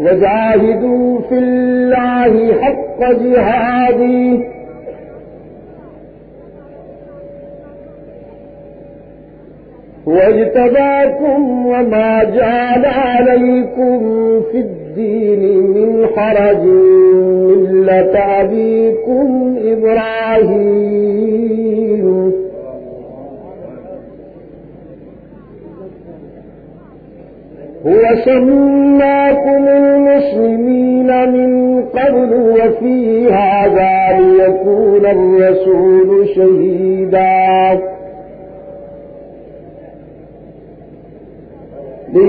وجاهدوا في الله حق جهاده. واجتباكم وما جعل عليكم في الدين من حرج. أبيكم إبراهيم. هو سماكم المسلمين من قبل وفي هذا ليكون الرسول شهيدا.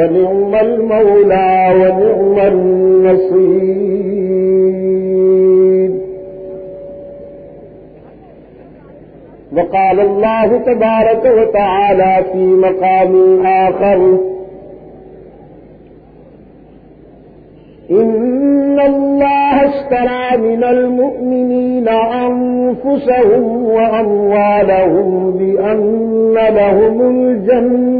فنعم المولى ونعم النصير. وقال الله تبارك وتعالى في مقام آخر إن الله اشترى من المؤمنين أنفسهم وأموالهم بأن لهم الجنة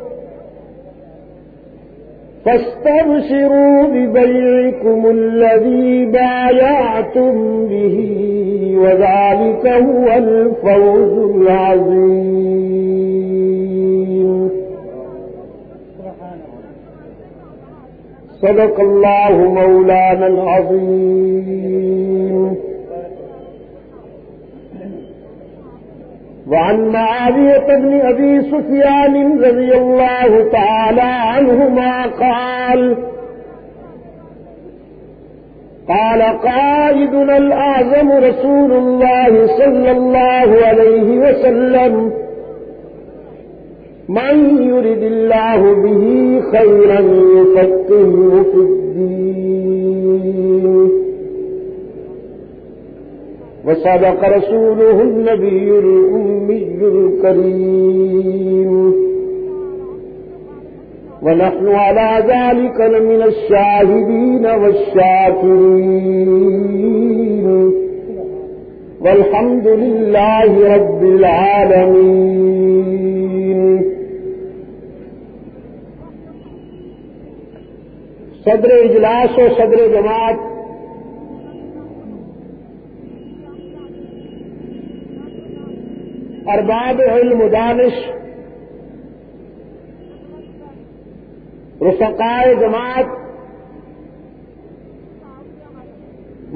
فاستبشروا ببيعكم الذي بايعتم به وذلك هو الفوز العظيم. صدق الله مولانا العظيم. وعن معاوية بن أبي سفيان رضي الله تعالى عنهما قال قال قائدنا الأعظم رسول الله صلى الله عليه وسلم من يرد الله به خيرا يفقهه في الدين. وصدق رسوله النبي الأمي الكريم. ونحن على ذلك لمن الشاهدين والشاكرين. والحمد لله رب العالمين. صدر اجلاس و صدر جماعت ارباب علم دانش رفقائے جماعت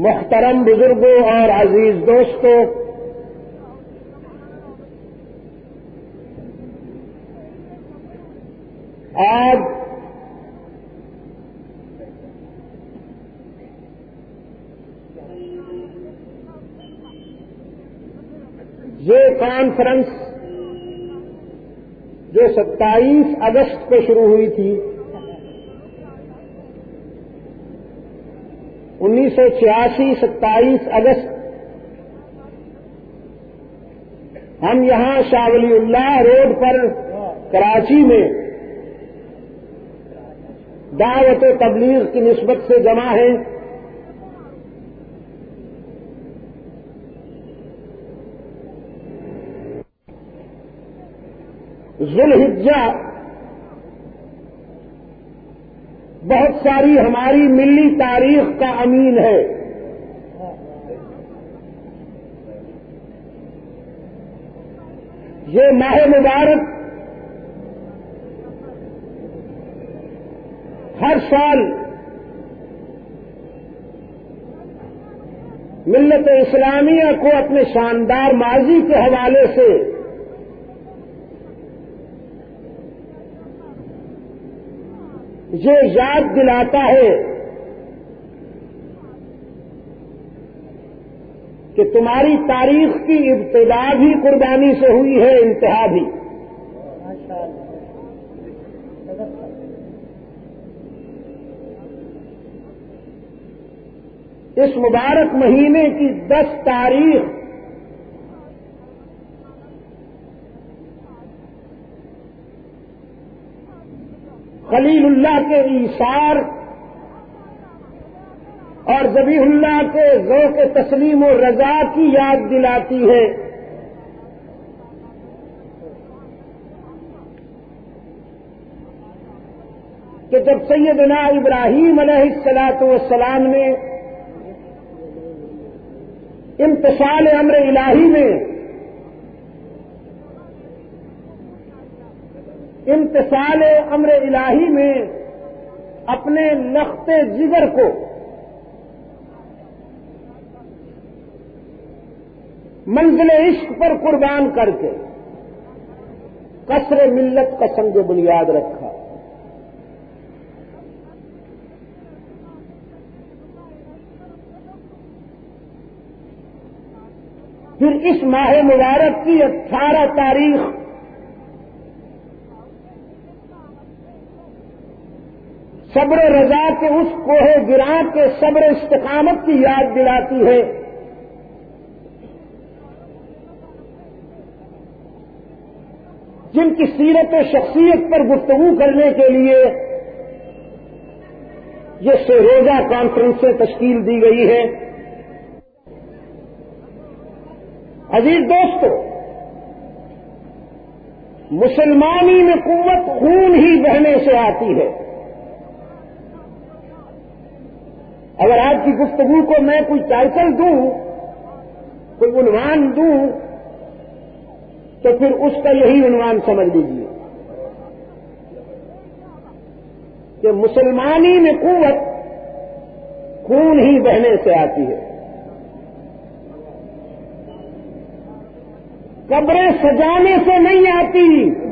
محترم بزرگوں اور عزیز دوستوں آج یہ کانفرنس جو ستائیس اگست کو شروع ہوئی تھی، انیس سو چھیاسی، ستائیس اگست۔ ہم یہاں شاہ ولی اللہ روڈ پر کراچی میں دعوت و تبلیغ کی نسبت سے جمع ہیں۔ ذوالحجہ بہت ساری ہماری ملی تاریخ کا امین ہے۔ یہ ماہ مبارک ہر سال ملت اسلامیہ کو اپنے شاندار ماضی کے حوالے سے یہ یاد دلاتا ہے کہ تمہاری تاریخ کی ابتدا بھی قربانی سے ہوئی ہے، انتہا بھی۔ اس مبارک مہینے کی دس تاریخ خلیل اللہ کے ایشار اور زبی اللہ کے ذوق تسلیم و رضا کی یاد دلاتی ہے۔ کہ جب سیدنا ابراہیم علیہ السلاط والسلام نے امتسال امر الہی میں امتسال امر الہی میں اپنے نقط جگر کو منزل عشق پر قربان کر کے کثر ملت کا سنگ بنیاد رکھا۔ پھر اس ماہ مبارک کی اٹھارہ تاریخ صبر رضا کے اس کوہ گراں کے صبر استقامت کی یاد دلاتی ہے۔ جن کی سیرت و شخصیت پر گفتگو کرنے کے لیے یہ سروزہ کانفرنسیں تشکیل دی گئی ہے۔ عزیز دوستو، مسلمانی میں قوت خون ہی بہنے سے آتی ہے۔ اگر آج کی گفتگو کو میں کوئی ٹائٹل دوں، کوئی عنوان دوں، تو پھر اس کا یہی عنوان سمجھ لیجیے کہ مسلمانی میں قوت خون ہی بہنے سے آتی ہے۔ قبریں سجانے سے نہیں آتی۔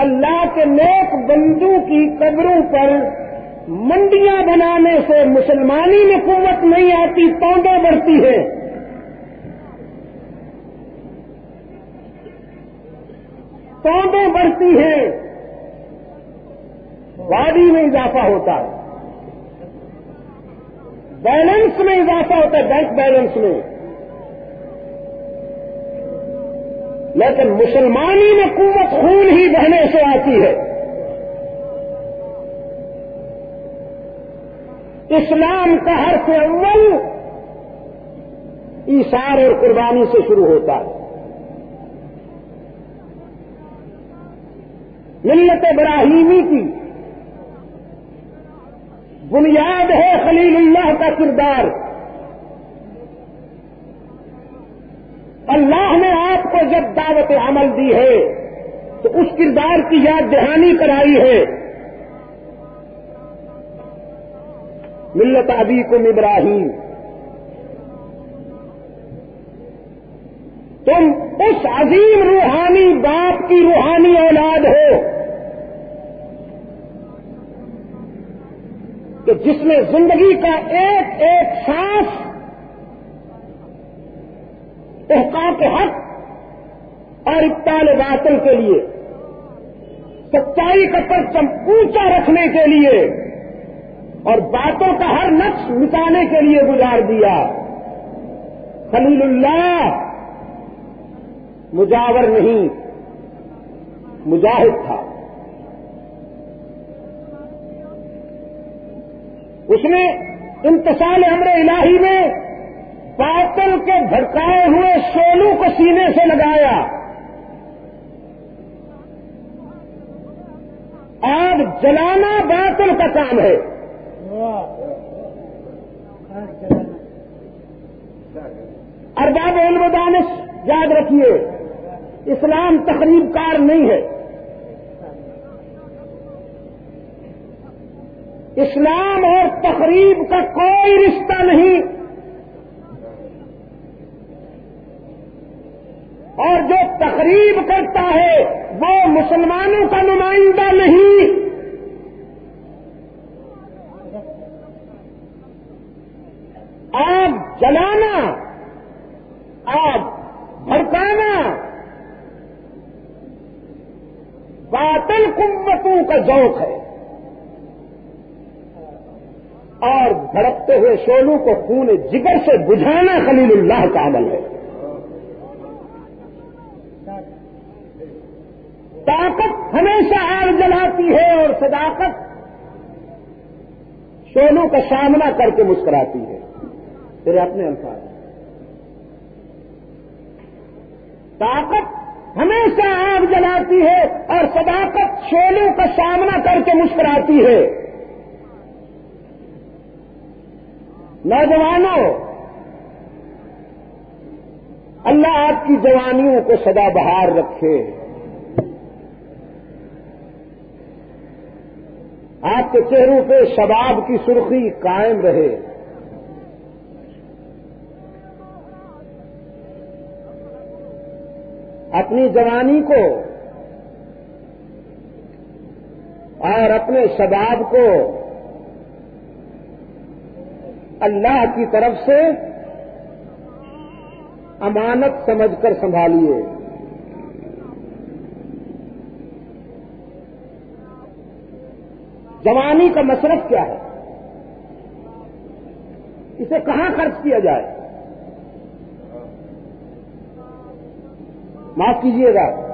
اللہ کے نیک بندو کی قبروں پر منڈیاں بنانے سے مسلمانی میں قوت نہیں آتی پودے بڑھتی ہے۔ پودے بڑھتی ہیں باڈی میں اضافہ ہوتا ہے۔ بیلنس میں اضافہ ہوتا ہے، بینک بیلنس میں۔ لیکن مسلمانی میں قوت خون ہی بہنے سے آتی ہے۔ اسلام کا ہر سے اول ایسار اور قربانی سے شروع ہوتا ہے۔ ملت ابراہیمی کی بنیاد ہے خلیل اللہ کا کردار۔ اللہ نے آپ کو جب دعوت عمل دی ہے تو اس کردار کی یاد دہانی کرائی ہے۔ ملت ابی کم ابراہیم۔ تم اس عظیم روحانی باپ کی روحانی اولاد ہو کہ جس نے زندگی کا ایک ایک سانس احکام کے حق اور ابتال باطل کے لیے۔ سچائی کا پرچم اونچا رکھنے کے لیے اور باتوں کا ہر نقش مٹانے کے لیے گزار دیا۔ خلیل اللہ، مجاور نہیں، مجاہد تھا۔ اس نے انتصال امر الہی میں باطل کے بھڑکائے ہوئے سولو کو سینے سے لگایا۔ آگ جلانا باطل کا کام ہے۔ ارباب علم دانش، یاد رکھیے، اسلام تقریب کار نہیں ہے۔ اسلام اور تقریب کا کوئی رشتہ نہیں۔ اور جو تقریب کرتا ہے وہ مسلمانوں کا نمائندہ نہیں۔ آگ جلانا، آگ بھڑکانا، باطل قوتوں کا ذوق ہے۔ اور بھڑکتے ہوئے شولوں کو خون جگر سے بجھانا خلیل اللہ کا عمل ہے۔ طاقت ہمیشہ آگ جلاتی ہے اور صداقت شولوں کا سامنا کر کے مسکراتی ہے۔ تیرے اپنے الفاظ۔ طاقت ہمیشہ آگ جلاتی ہے اور صداقت شولوں کا سامنا کر کے مسکراتی ہے۔ نوجوانوں، اللہ آپ کی جوانیوں کو سدا بہار رکھے۔ آپ کے چہروں پہ شباب کی سرخی قائم رہے۔ اپنی جوانی کو اور اپنے شباب کو اللہ کی طرف سے امانت سمجھ کر سنبھالیے۔ جوانی کا مصرف کیا ہے؟ اسے کہاں خرچ کیا جائے؟ معاف کیجیے گا۔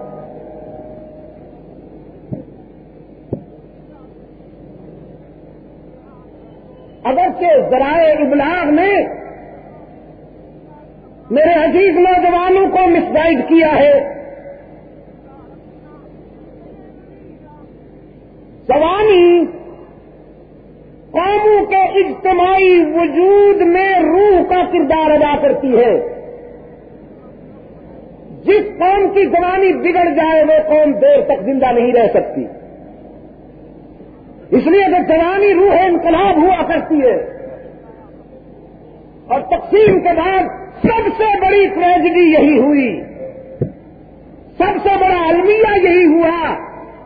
اگرچہ ذرائع ابلاغ نے میرے عزیز نوجوانوں کو مس گائڈ کیا ہے جوانی کے اجتماعی وجود میں روح کا کردار ادا کرتی ہے۔ جس قوم کی جوانی بگڑ جائے، وہ قوم دیر تک زندہ نہیں رہ سکتی۔ اس لیے کہ جوانی روح انقلاب ہوا کرتی ہے۔ اور تقسیم کے بعد سب سے بڑی ٹریجڈی یہی ہوئی۔ سب سے بڑا المیہ یہی ہوا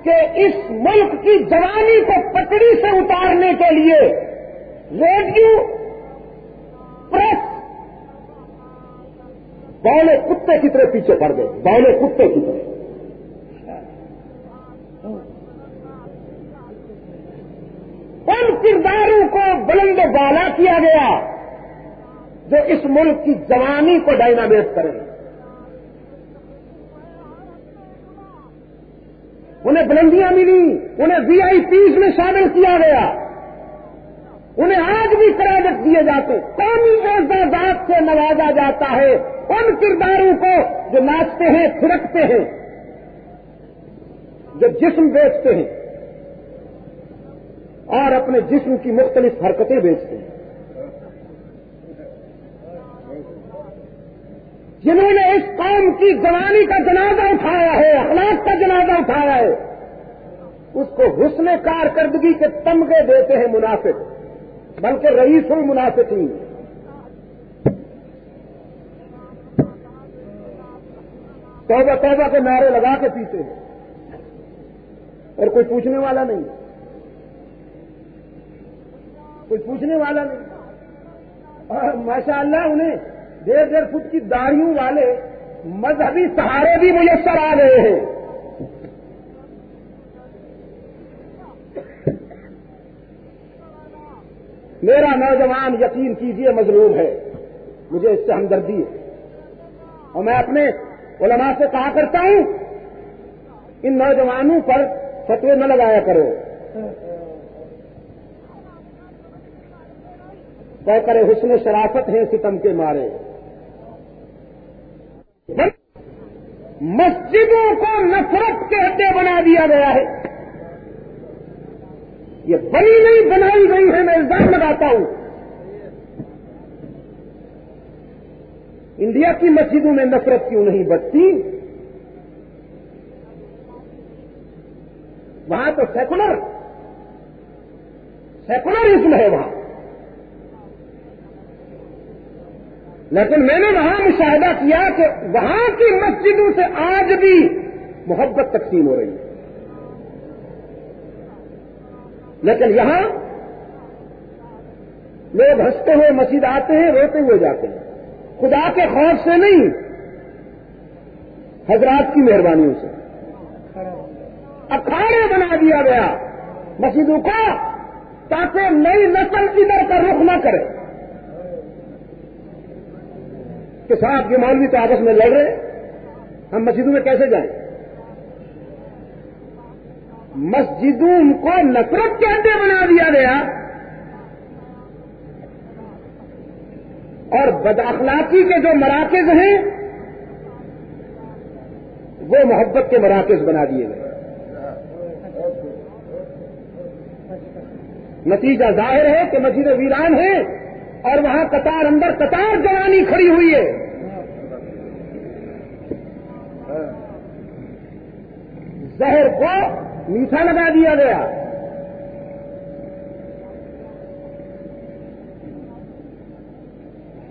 کہ اس ملک کی جوانی کو پکڑی سے اتارنے کے لیے ریڈیو پریس بولے کتے کی طرح پیچھے پڑ گئے بولے کتے کی طرح ان کرداروں کو بلند و بالا کیا گیا جو اس ملک کی جوانی کو ڈائنامیٹ کریں انہیں بلندیاں ملی انہیں وی آئی پیز میں شامل کیا گیا انہیں آج بھی کریڈٹ دیے جاتے قومی اعزازات سے نوازا جاتا ہے۔ ان کرداروں کو جو ناچتے ہیں پھرکتے ہیں۔ جو جسم بیچتے ہیں اور اپنے جسم کی مختلف حرکتیں بیچتے ہیں۔ جنہوں نے اس قوم کی جوانی کا جنازہ اٹھایا ہے، اخلاق کا جنازہ اٹھایا ہے، اس کو حسن کارکردگی کے تمغے دیتے ہیں منافق۔ بلکہ رئیس ہوں منافق ہی توبہ توبہ کے نعرے لگا کے پیتے ہیں۔ اور کوئی پوچھنے والا نہیں۔ کوئی پوچھنے والا نہیں۔ اور ماشاء اللہ انہیں ڈیڑھ ڈیڑھ فٹ کی داڑھیوں والے مذہبی سہارے بھی میسر آ گئے ہیں۔ میرا نوجوان یقین کیجیے، مظلوم ہے۔ مجھے اس سے ہمدردی ہے۔ اور میں اپنے علماء سے کہا کرتا ہوں، ان نوجوانوں پر فتوے نہ لگایا کرو۔ طے کرے حسن شرافت ہیں ستم کے مارے۔ مسجدوں کو نفرت کے اڈے بنا دیا گیا ہے۔ یہ بنی نہیں بنائی گئی ہے، میں الزام لگاتا ہوں۔ انڈیا کی مسجدوں میں نفرت کیوں نہیں بچتی وہاں تو سیکولر، سیکولرزم ہے وہاں۔ لیکن میں نے وہاں مشاہدہ کیا کہ وہاں کی مسجدوں سے آج بھی محبت تقسیم ہو رہی ہے۔ لیکن یہاں لوگ ہنستے ہوئے مسجد آتے ہیں، روتے ہوئے جاتے ہیں۔ خدا کے خوف سے نہیں، حضرات کی مہربانیوں سے۔ اکھاڑے بنا دیا گیا مسجدوں کو تاکہ نئی نسل ادھر کا رخ نہ کرے۔ کہ صاحب یہ مولوی تو آپس میں لڑ رہے ہم مسجدوں میں کیسے جائیں؟ مسجدوں کو نفرت کے اڈے بنا دیا گیا۔ اور بد اخلاقی کے جو مراکز ہیں، وہ محبت کے مراکز بنا دیے گئے۔ نتیجہ ظاہر ہے کہ مسجد ویران ہے اور وہاں قطار اندر قطار جوانی کھڑی ہوئی ہے۔ زہر کو میٹھا لگا دیا گیا۔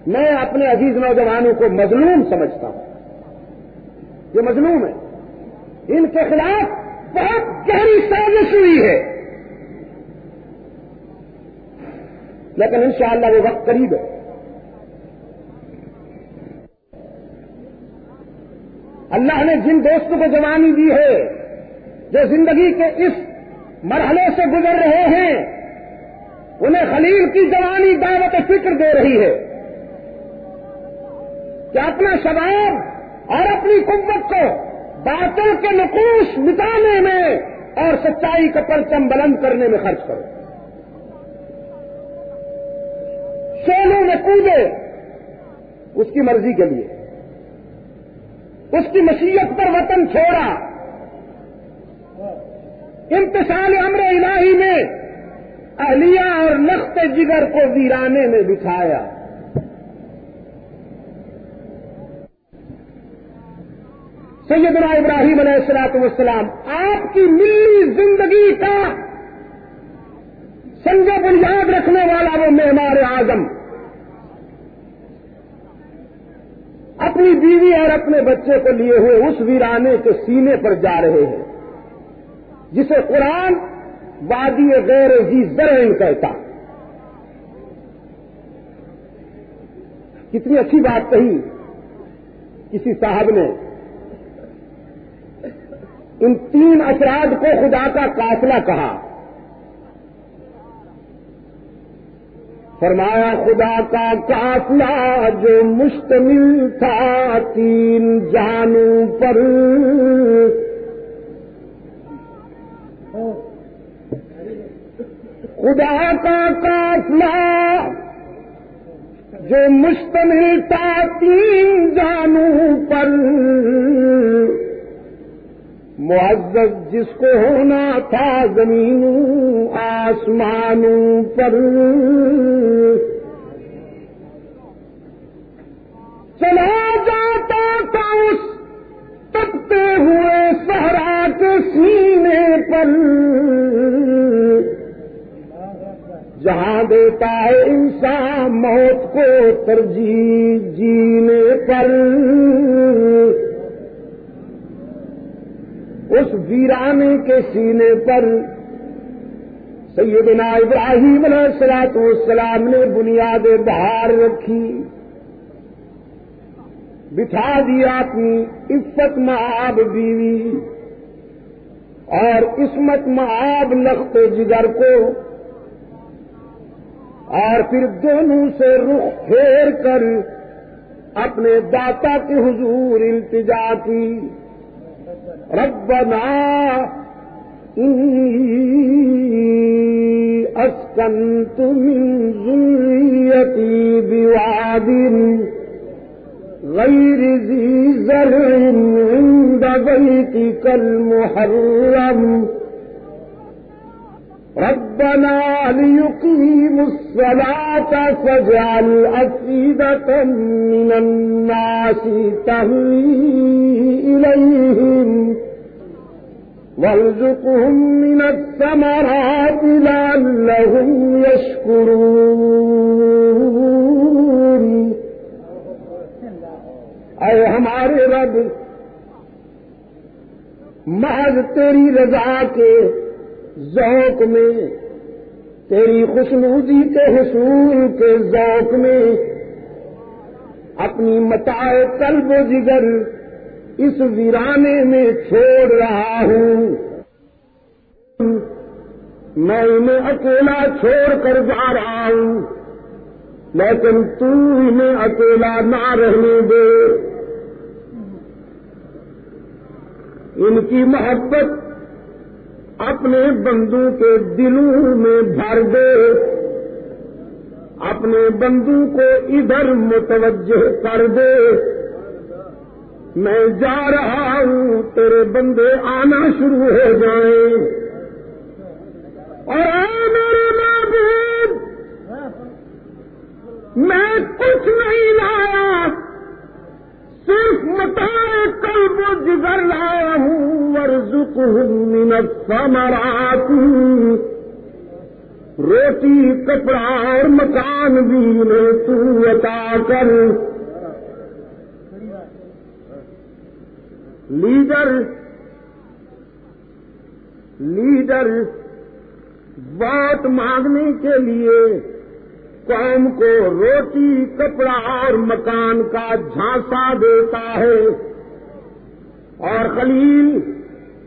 میں اپنے عزیز نوجوانوں کو مظلوم سمجھتا ہوں۔ یہ مظلوم ہے۔ ان کے خلاف بہت گہری سازش ہوئی ہے۔ لیکن انشاءاللہ وہ وقت قریب ہے۔ اللہ نے جن دوستوں کو جوانی دی ہے جو زندگی کے اس مرحلے سے گزر رہے ہیں، انہیں خلیل کی جوانی دعوت فکر دے رہی ہے کہ اپنا شباب اور اپنی قوت کو باطل کے نقوش مٹانے میں اور سچائی کا پرچم بلند کرنے میں خرچ کرو۔ شولوں میں کودے اس کی مرضی کے لیے، اس کی مشیت پر وطن چھوڑا۔ امتسال امر الہی میں اہلیہ اور نخت جگر کو ویرانے میں بٹھایا۔ سیدنا ابراہیم علیہ السلاط والسلام آپ کی ملی زندگی کا سنگ بنیاد رکھنے والا وہ معمار اعظم۔ اپنی بیوی اور اپنے بچے کو لیے ہوئے اس ویرانے کے سینے پر جا رہے ہیں۔ جسے قرآن وادی غیر ہی زرعین کہتا کتنی اچھی بات کہی کسی صاحب نے۔ ان تین افراد کو خدا کا قافلہ کہا۔ فرمایا، خدا کا قافلہ جو مشتمل تھا تین جانوں پر۔ خدا کا قافلہ، جو مشتمل تھا تین جانوں پر۔ معزز جس کو ہونا تھا زمینوں، آسمانوں پر۔ چلا جاتا تھا اس تپتے ہوئے سہرا کے سینے پر۔ جہاں دیتا ہے انسان موت کو ترجیح جینے پر۔ اس ویرانے کے سینے پر سیدنا ابراہیم علیہ السلاط والسلام نے بنیاد بہار رکھی، بٹھا دیا اپنی عفت معاب بیوی اور عصمت معاب لخت جگر کو۔ اور پھر دونوں سے رخ پھیر کر اپنے داتا کے حضور التجا کی۔ ربنا اسكنت من ذريتي بواد غير ذي زرع عند بيتك المحرم۔ ربنا ليقيموا الصلاة فاجعل أفئدة من الناس تهوي إليهم وارزقهم من الثمرات لعلهم يشكرون. اے ہمارے رب محض تیری رضا کے ذوق میں، تیری خوشنودی کے حصول کے ذوق میں، اپنی متاع قلب و جگر اس ویرانے میں چھوڑ رہا ہوں۔ میں انہیں اکیلا چھوڑ کر جا رہا ہوں، لیکن تو انہیں اکیلا نہ رہنے دے۔ ان کی محبت اپنے بندو کے دلوں میں بھر دے۔ اپنے بندو کو ادھر متوجہ کر دے۔ میں جا رہا ہوں، تیرے بندے آنا شروع ہو جائیں۔ اور اے میرے معبود میں کچھ نہیں لایا۔ صرف متائے قلب و جگر لایا ہوں ورژ من الثمرات۔ روٹی، کپڑا اور مکان بھی انہیں تو عطا کر۔ لیڈر لیڈر ووٹ مانگنے کے لیے قوم کو روٹی، کپڑا اور مکان کا جھانسا دیتا ہے۔ اور خلیل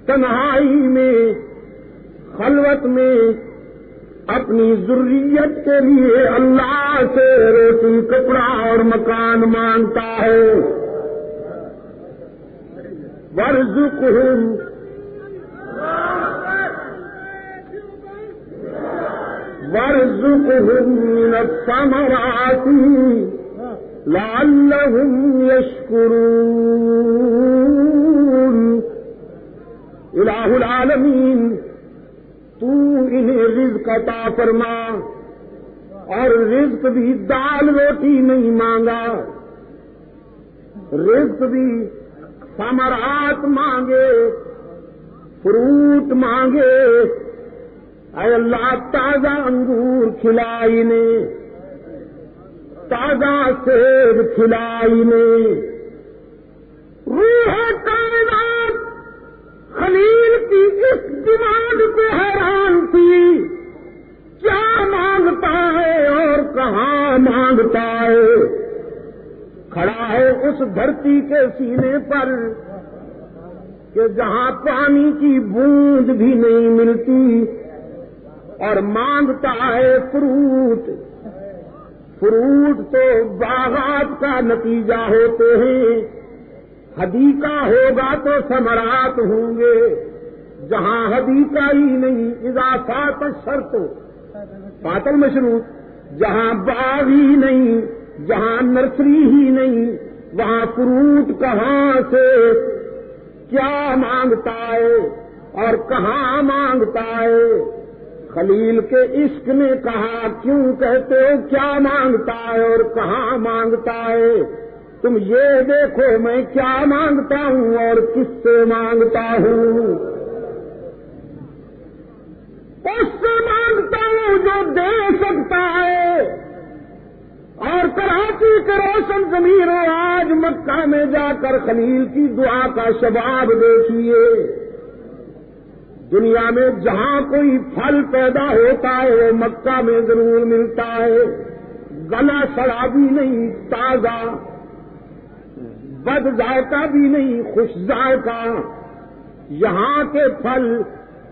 تنہائی میں، خلوت میں اپنی ضروریت کے لیے اللہ سے روٹی، کپڑا اور مکان مانگتا ہے۔ ورژ وارزقهم من الثمرات لعلهم يشكرون. الہ العالمین تو انہیں رزق عطا فرما اور رزق بھی دال روٹی نہیں مانگا۔ رزق بھی سمرات مانگے، فروٹ مانگے۔ اے اللہ، تازہ انگور کھلائی نے۔ تازہ سیب کھلائی نے۔ روح کائنات خلیل کی اس ڈیمانڈ کو حیران تھی کیا مانگتا ہے اور کہاں مانگتا ہے؟ کھڑا ہے اس دھرتی کے سینے پر کہ جہاں پانی کی بوند بھی نہیں ملتی۔ اور مانگتا ہے فروٹ۔ فروٹ تو باغات کا نتیجہ ہوتے ہیں۔ حدیقہ ہوگا تو سمراٹ ہوں گے۔ جہاں حدیقہ ہی نہیں اضافات شرط پاتل مشروط جہاں باغ ہی نہیں، جہاں نرسری ہی نہیں، وہاں فروٹ کہاں سے، کیا مانگتا ہے اور کہاں مانگتا ہے؟ خلیل کے عشق نے کہا، کیوں کہتے ہو؟ کیا مانگتا ہے اور کہاں مانگتا ہے؟ تم یہ دیکھو میں کیا مانگتا ہوں اور کس سے مانگتا ہوں؟ اس سے مانگتا ہوں جو دے سکتا ہے۔ اور کراچی کے روشن زمین آج مکہ میں جا کر خلیل کی دعا کا شباب دیکھیے۔ دنیا میں جہاں کوئی پھل پیدا ہوتا ہے، وہ مکہ میں ضرور ملتا ہے۔ گلا سڑا بھی نہیں، تازہ۔ بد ذائقہ بھی نہیں، خوش ذائقہ۔ یہاں کے پھل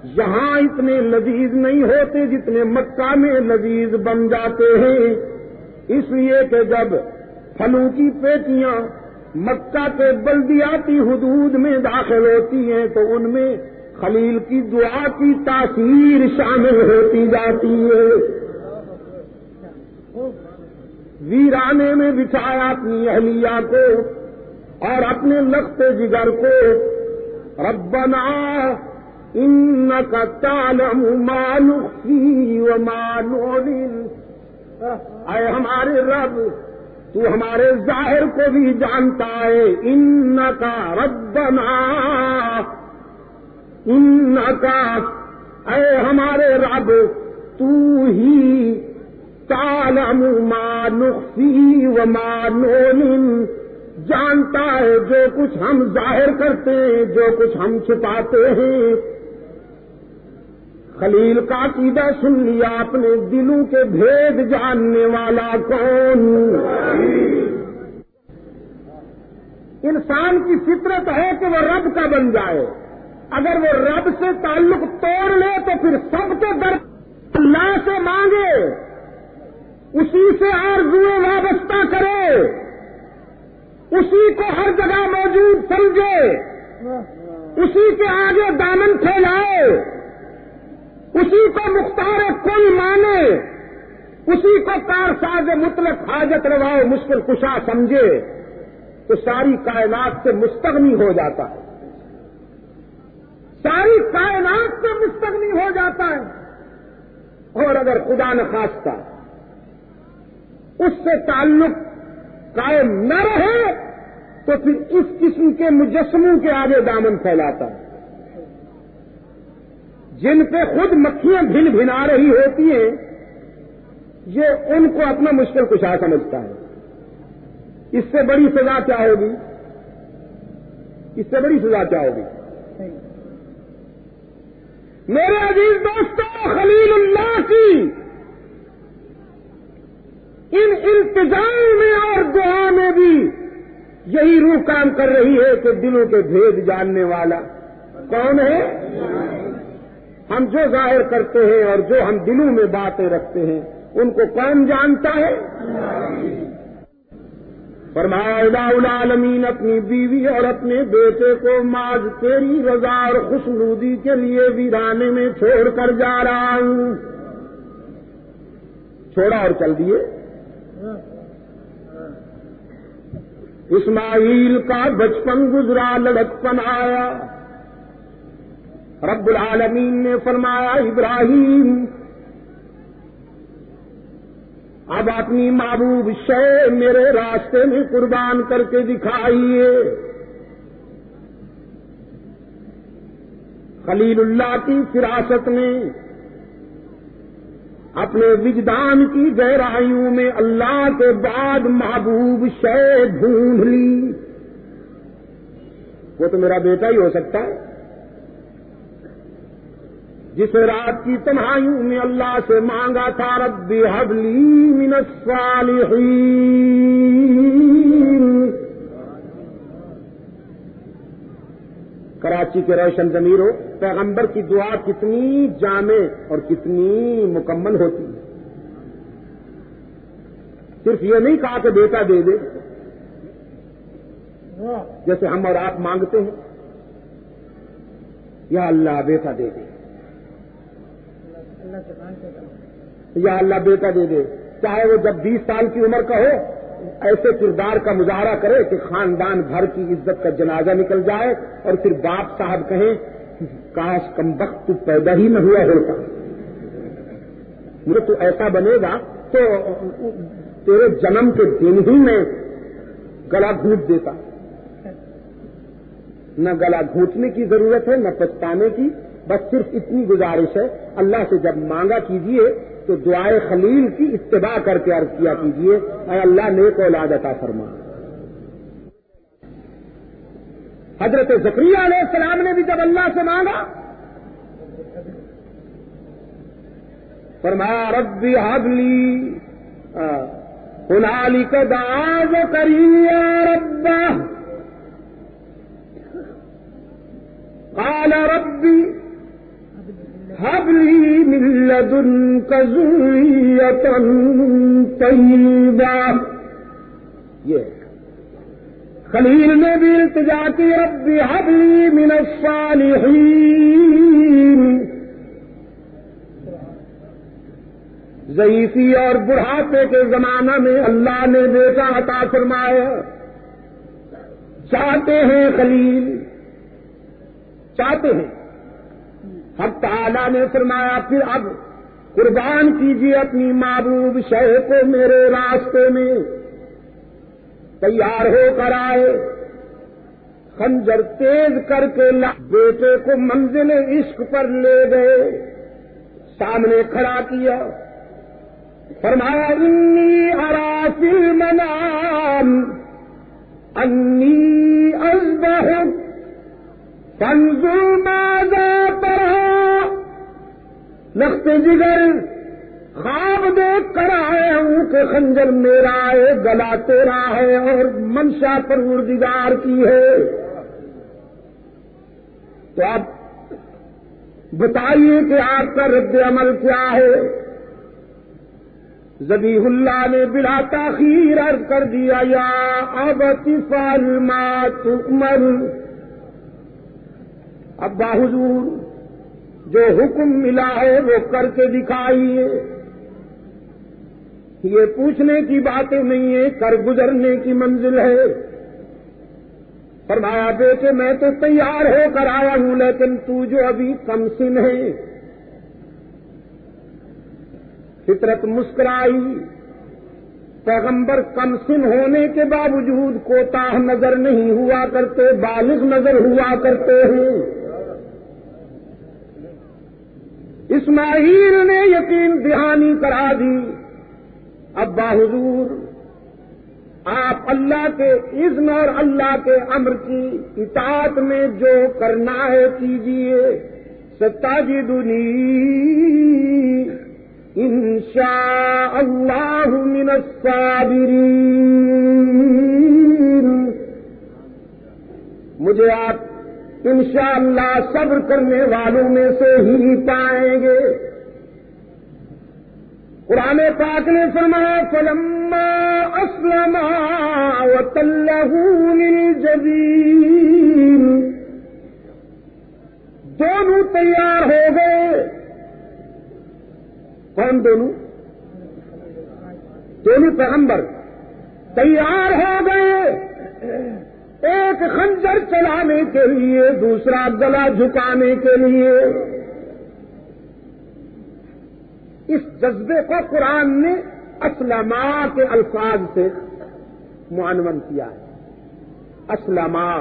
یہاں اتنے لذیذ نہیں ہوتے جتنے مکہ میں لذیذ بن جاتے ہیں۔ اس لیے کہ جب پھلوں کی پیٹیاں مکہ کے بلدیاتی حدود میں داخل ہوتی ہیں، تو ان میں خلیل کی دعا کی تاثیر شامل ہوتی جاتی ہے۔ ویرانے میں بچھایا اپنی اہلیہ کو اور اپنے لخت جگر کو۔ ربنا ان کا تعلم ما و ما اے ہمارے رب، تو ہمارے ظاہر کو بھی جانتا ہے۔ ان کا ربنا ان کا اے ہمارے رب، تو ہی تعلم ما نخفی و ما جانتا ہے جو کچھ ہم ظاہر کرتے ہیں، جو کچھ ہم چھپاتے ہیں۔ خلیل کا عقیدہ سن لیا اپنے دلوں کے بھید جاننے والا کون؟ انسان کی فطرت ہے کہ وہ رب کا بن جائے۔ اگر وہ رب سے تعلق توڑ لے تو پھر سب کے در اللہ سے مانگے، اسی سے آرزویں وابستہ کرے، اسی کو ہر جگہ موجود سمجھے، اسی کے آگے دامن پھیلائے، اسی کو مختار کل مانے، اسی کو کار ساز مطلق حاجت روائے مشکل کشا سمجھے، تو ساری کائنات سے مستغنی ہو جاتا ہے۔ ساری کائنات سے مستغنی ہو جاتا ہے۔ اور اگر خدا نخواستہ اس سے تعلق قائم نہ رہے، تو پھر اس قسم کے مجسموں کے آگے دامن پھیلاتا ہے۔ جن پہ خود مکھیاں بھن بھنا رہی ہوتی ہیں، یہ ان کو اپنا مشکل کشا سمجھتا ہے۔ اس سے بڑی سزا کیا ہوگی؟ اس سے بڑی سزا کیا ہوگی؟ میرے عزیز دوستوں خلیل اللہ کی ان انتظام میں اور دعا میں بھی یہی روح کام کر رہی ہے کہ دلوں کے بھید جاننے والا کون ہے؟ ہم جو ظاہر کرتے ہیں اور جو ہم دلوں میں باتیں رکھتے ہیں، ان کو کون جانتا ہے؟ فرمایا العالمین، اپنی بیوی اور اپنے بیٹے کو ماض تیری رضا اور خوشنودی کے لیے ویرانے میں چھوڑ کر جا رہا ہوں. چھوڑا اور چل دیے۔ اسماعیل کا بچپن گزرا، لڑکپن آیا۔ رب العالمین نے فرمایا، ابراہیم اب اپنی محبوب شے میرے راستے میں قربان کر کے دکھائیے۔ خلیل اللہ کی فراست نے اپنے وجدان کی گہرائیوں میں اللہ کے بعد محبوب شے ڈھونڈ لی۔ وہ تو میرا بیٹا ہی ہو سکتا ہے۔ جس رات کی تنہائیوں میں اللہ سے مانگا تھا رب حبلی من الصالحین۔ کراچی کے روشن ضمیروں، پیغمبر کی دعا کتنی جامع اور کتنی مکمل ہوتی ہے۔ صرف یہ نہیں کہا کہ بیٹا دے دے، جیسے ہم اور آپ مانگتے ہیں۔ یا اللہ بیٹا دے دے۔ یا اللہ بیٹا دے دے۔ چاہے وہ جب بیس سال کی عمر کا ہو، ایسے کردار کا مظاہرہ کرے کہ خاندان بھر کی عزت کا جنازہ نکل جائے اور پھر باپ صاحب کہیں، کاش کم وقت تو پیدا ہی نہ ہوا ہوتا۔ مجھے تو ایسا بنے گا تو تیرے جنم کے دن ہی میں گلا گھونٹ دیتا۔ نہ گلا گھونٹنے کی ضرورت ہے، نہ پچھتانے کی۔ بس صرف اتنی گزارش ہے، اللہ سے جب مانگا کیجیے تو دعائے خلیل کی اتباع کر کے عرض کیا کیجیے۔ اے اللہ، نیک اولاد عطا فرما۔ حضرت ذکریہ علیہ السلام نے بھی جب اللہ سے مانگا، فرمایا ربی حبلی ہنالی کا داغ کری ربا قال ربی حبلی من لدنك ذرية طيبة یہ خلیل نے بھی التجا کی رب حبلی من الصالحین. ضعیفی اور بڑھاپے کے زمانہ میں اللہ نے بیٹا عطا فرمایا. چاہتے ہیں خلیل، چاہتے ہیں حق تعالی نے فرمایا، پھر اب قربان کیجیے اپنی محبوب شہ کو میرے راستے میں۔ تیار ہو کر آئے۔ خنجر تیز کر کے بیٹے کو منزل عشق پر لے گئے۔ سامنے کھڑا کیا۔ فرمایا، انی ارافل منام، انی ازبہ فنزل ماذا لخت جگر خواب دیکھ کر آئے ہوں کہ خنجر میرا ہے، گلا تیرا ہے اور منشا پروردگار کی ہے۔ تو آپ بتائیے کہ آپ کا رد عمل کیا ہے؟ زبی اللہ نے بلا تاخیر عرض کر دیا، یا اب ما تمر ابا حضور جو حکم ملا ہے وہ کر کے دکھائیے۔ یہ پوچھنے کی باتیں نہیں ہے کر گزرنے کی منزل ہے۔ فرمایا، بیٹے، میں تو تیار ہو کر آیا ہوں، لیکن تو جو ابھی کم سن ہے۔ فطرت مسکرائی۔ پیغمبر کم سن ہونے کے باوجود کوتا نظر نہیں ہوا کرتے، بالغ نظر ہوا کرتے ہیں۔ اسماعیل نے یقین دہانی کرا دی۔ ابا حضور آپ اللہ کے اذن اور اللہ کے امر کی اطاعت میں جو کرنا ہے کیجیے ستا جی دنی انشاء اللہ من الصابرین۔ مجھے آپ انشاءاللہ صبر کرنے والوں میں سے ہی پائیں گے۔ قرآن پاک نے فرمایا، فلما اسلم للجبین دونوں تیار ہو گئے۔ کون دونوں؟ دونوں پیغمبر تیار ہو گئے۔ ایک خنجر چلانے کے لیے، دوسرا گلا جھکانے کے لیے۔ اس جذبے کو قرآن نے اسلما کے الفاظ سے معنون کیا ہے۔ اسلما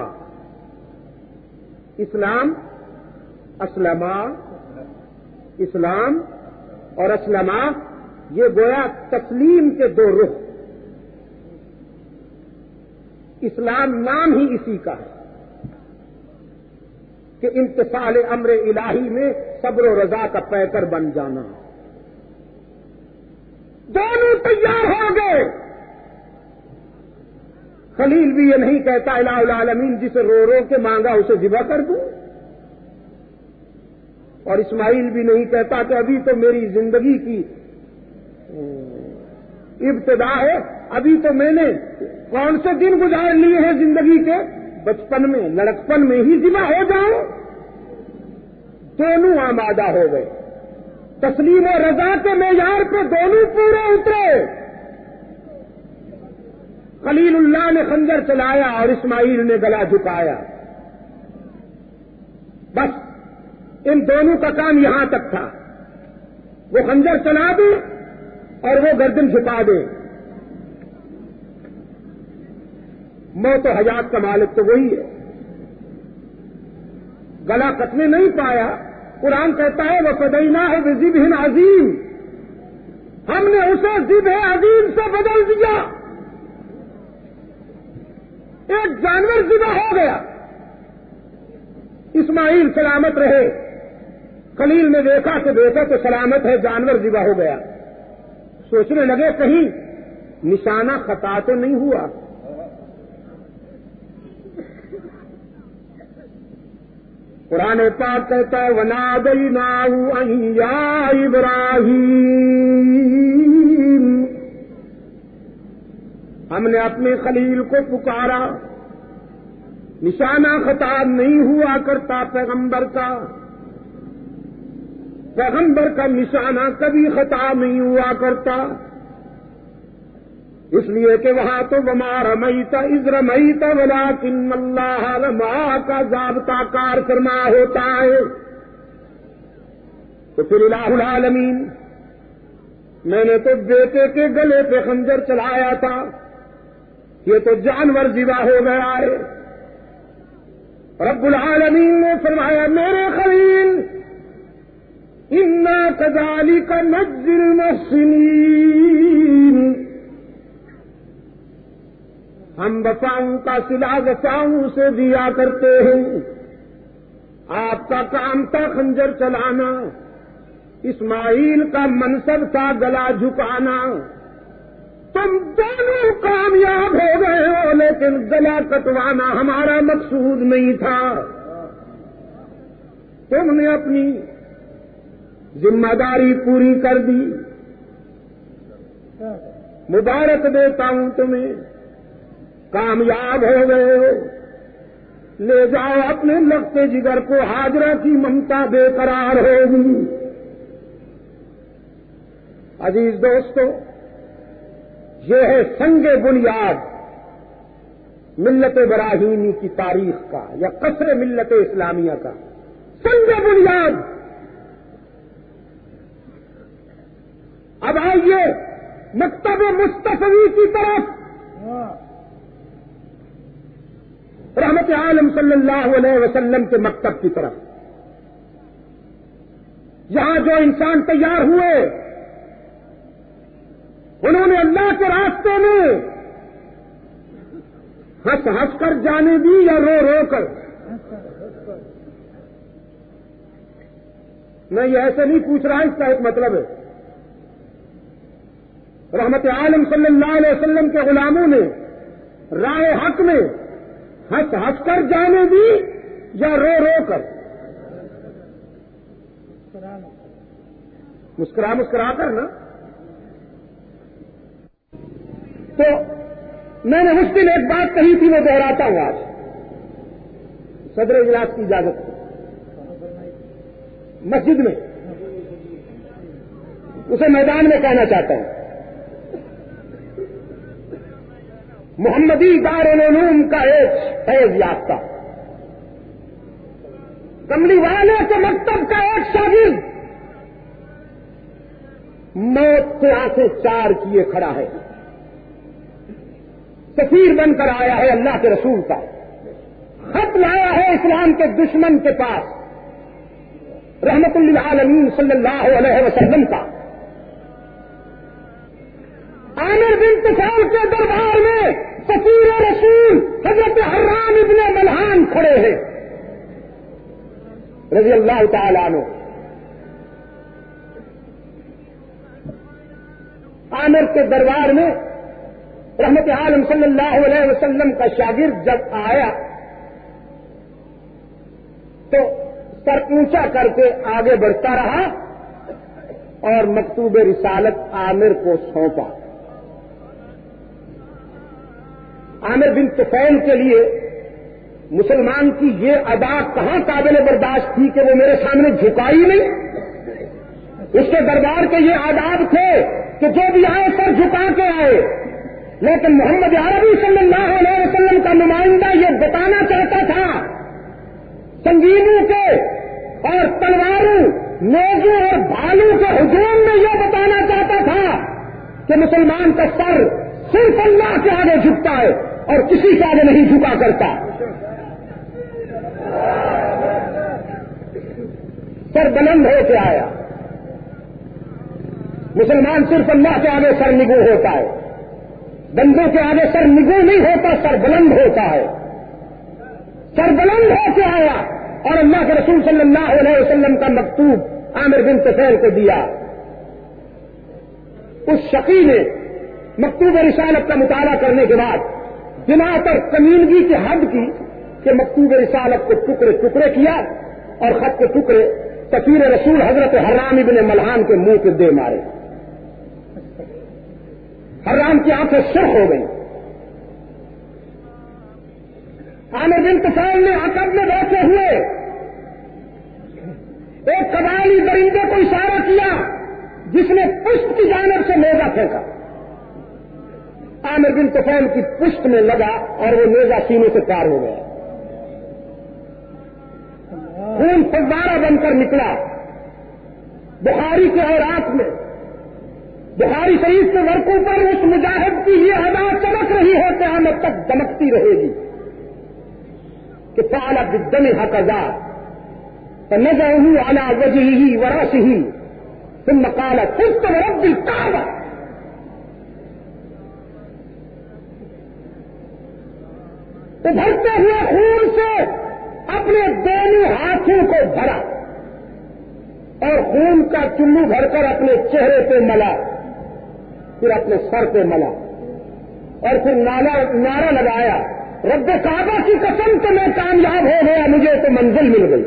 اسلام اسلما اسلام اور اسلما یہ گویا تسلیم کے دو رخ۔ اسلام نام ہی اسی کا ہے کہ انتصال امر الہی میں صبر و رضا کا پیکر بن جانا۔ دونوں تیار ہو گئے۔ خلیل بھی یہ نہیں کہتا، الہ العالمین جسے رو رو کے مانگا اسے ذبح کر دوں۔ اور اسماعیل بھی نہیں کہتا کہ ابھی تو میری زندگی کی ابتدا ہے، ابھی تو میں نے کون سے دن گزار لیے ہیں زندگی کے؟ بچپن میں، لڑکپن میں ہی ذبح ہو جاؤں دونوں آمادہ ہو گئے۔ تسلیم و رضا کے معیار پہ دونوں پورے اترے۔ خلیل اللہ نے خنجر چلایا اور اسماعیل نے گلا جھکایا۔ بس، ان دونوں کا کام یہاں تک تھا۔ وہ خنجر چلا دیں اور وہ گردن جھکا دیں موت و حیات کا مالک تو وہی ہے۔ گلا کٹنے نہیں پایا۔ قرآن کہتا ہے وہ پدینا ہے وہ ضب عظیم ہم نے اسے ضب عظیم سے بدل دیا۔ ایک جانور ذبح ہو گیا۔ اسماعیل سلامت رہے۔ خلیل نے دیکھا کہ دیکھا تو سلامت ہے، جانور ذبح ہو گیا۔ سوچنے لگے کہیں نشانہ خطا تو نہیں ہوا۔ قرآن پاک کہتا ہے ونا گئی ابراہیم ہم نے اپنے خلیل کو پکارا۔ نشانہ خطاب نہیں ہوا کرتا پیغمبر کا۔ پیغمبر کا نشانہ کبھی خطاب نہیں ہوا کرتا۔ اس لیے کہ وہاں تو وما رمیتا از رمیتا ولا کن اللہ رما کا ضابطہ کار کرنا ہوتا ہے۔ تو پھر الہ العالمین، میں نے تو بیٹے کے گلے پہ خنجر چلایا تھا۔ یہ تو جانور جیوا ہو گیا ہے۔ رب العالمین نے فرمایا، میرے خلیل انا کدالی کا نزل محسنین ہم بساؤں کا سلا بساؤں سے دیا کرتے ہیں۔ آپ کا کام تھا خنجر چلانا۔ اسماعیل کا منصب تھا گلا جھکانا۔ تم دونوں کامیاب ہو گئے ہو، لیکن گلا کٹوانا ہمارا مقصود نہیں تھا۔ تم نے اپنی ذمہ داری پوری کر دی۔ مبارک دیتا ہوں تمہیں۔ کامیاب ہو گئے ہو۔ لے جاؤ اپنے لگتے جگر کو، حاضرہ کی ممتا بے قرار ہوگی۔ عزیز دوستو، یہ ہے سنگ بنیاد ملت براہیمی کی تاریخ کا یا قصر ملت اسلامیہ کا۔ سنگ بنیاد۔ اب آئیے مکتب مستفی کی طرف۔ رحمت عالم صلی اللہ علیہ وسلم کے مکتب کی طرف۔ یہاں جو انسان تیار ہوئے، انہوں نے اللہ کے راستے میں ہنس ہنس کر جانے دی یا رو رو کر۔ میں یہ ایسے نہیں پوچھ رہا اس کا ایک مطلب ہے۔ رحمت عالم صلی اللہ علیہ وسلم کے غلاموں نے، رائے حق میں ہنس ہنس کر جانے دی یا رو رو کر؟ مسکرا مسکرا کر نا۔ تو میں نے اس دن ایک بات کہی تھی، وہ دوہراتا ہوں آج۔ صدر اجلاس کی اجازت مسجد میں۔ اسے میدان میں کہنا چاہتا ہوں۔ محمدی دار العلوم کا ایک فیض یافتہ۔ کملی والے کے مکتب کا ایک شاگرد۔ موت سے آنکھیں چار کیے کھڑا ہے۔ سفیر بن کر آیا ہے اللہ کے رسول کا۔ خط لایا ہے اسلام کے دشمن کے پاس۔ رحمت اللہ عالمین صلی اللہ علیہ وسلم کا۔ عامر بن تفال کے دربار میں سفیر رسول حضرت حرام ابن ملحان کھڑے ہیں۔ رضی اللہ تعالیٰ عنہ۔ عامر کے دربار میں رحمت عالم صلی اللہ علیہ وسلم کا شاگرد جب آیا تو سر اونچا کر کے آگے بڑھتا رہا اور مکتوب رسالت عامر کو سونپا۔ عامر بن طفیل کے لیے مسلمان کی یہ ادا کہاں قابل برداشت تھی کہ وہ میرے سامنے جھکائی نہیں؟ اس کے دربار کے یہ آداب تھے کہ جو بھی آئے سر جھکا کے آئے۔ لیکن محمد عربی صلی اللہ علیہ وسلم کا نمائندہ یہ بتانا چاہتا تھا، سنگینوں کے اور تلواروں، نیزوں اور بھالو کے ہجوم میں یہ بتانا چاہتا تھا کہ مسلمان کا سر صرف اللہ کے آگے جھکتا ہے۔ اور کسی کے آگے نہیں جھکا کرتا۔ سر بلند ہو کے آیا۔ مسلمان صرف اللہ کے آگے سر نگو ہوتا ہے۔ بندوں کے آگے سر نگو نہیں ہوتا، سر بلند ہوتا ہے۔ سر بلند ہو کے آیا۔ اور اللہ کے رسول صلی اللہ علیہ وسلم کا مکتوب عامر بن تفیل کو دیا۔ اس شقی نے مکتوب رسالت کا مطالعہ کرنے کے بعد بنا پر کمینگی کی حد کی کہ مکتوب رسالت کو ٹکڑے ٹکڑے کیا اور خط کے ٹکڑے تفیر رسول حضرت حرام ابن ملحان کے منہ پہ دے مارے۔ حرام کی آنکھیں سرخ ہو گئی عامر بن تفال نے عقب میں بیٹھے ہوئے۔ ایک قبالی درندے کو اشارہ کیا جس نے پشت کی جانب سے نیزا پھینکا۔ عامر بن تفیل کی پشت میں لگا اور وہ نیزا سینے سے پار ہو گیا۔ خون فوارہ بن کر نکلا۔ بخاری کے اوراق میں، بخاری شریف کے ورقوں پر اس مجاہد کی یہ ادا چمک رہی ہے، قیامت تک دمکتی رہے گی۔ کہ پالا بدن حق ازاد نظر ہوں اعلیٰ وجہ ہی ورس ہی تم کالا خود تو رب کالا ابھرتے ہوئے خون سے اپنے دونوں ہاتھوں کو بھرا اور خون کا چلو بھر کر اپنے چہرے پہ ملا، پھر اپنے سر پہ ملا اور پھر نالا، نعرہ لگایا، رب کعبہ کی قسم تو میں کامیاب ہو گیا، مجھے تو منزل مل گئی۔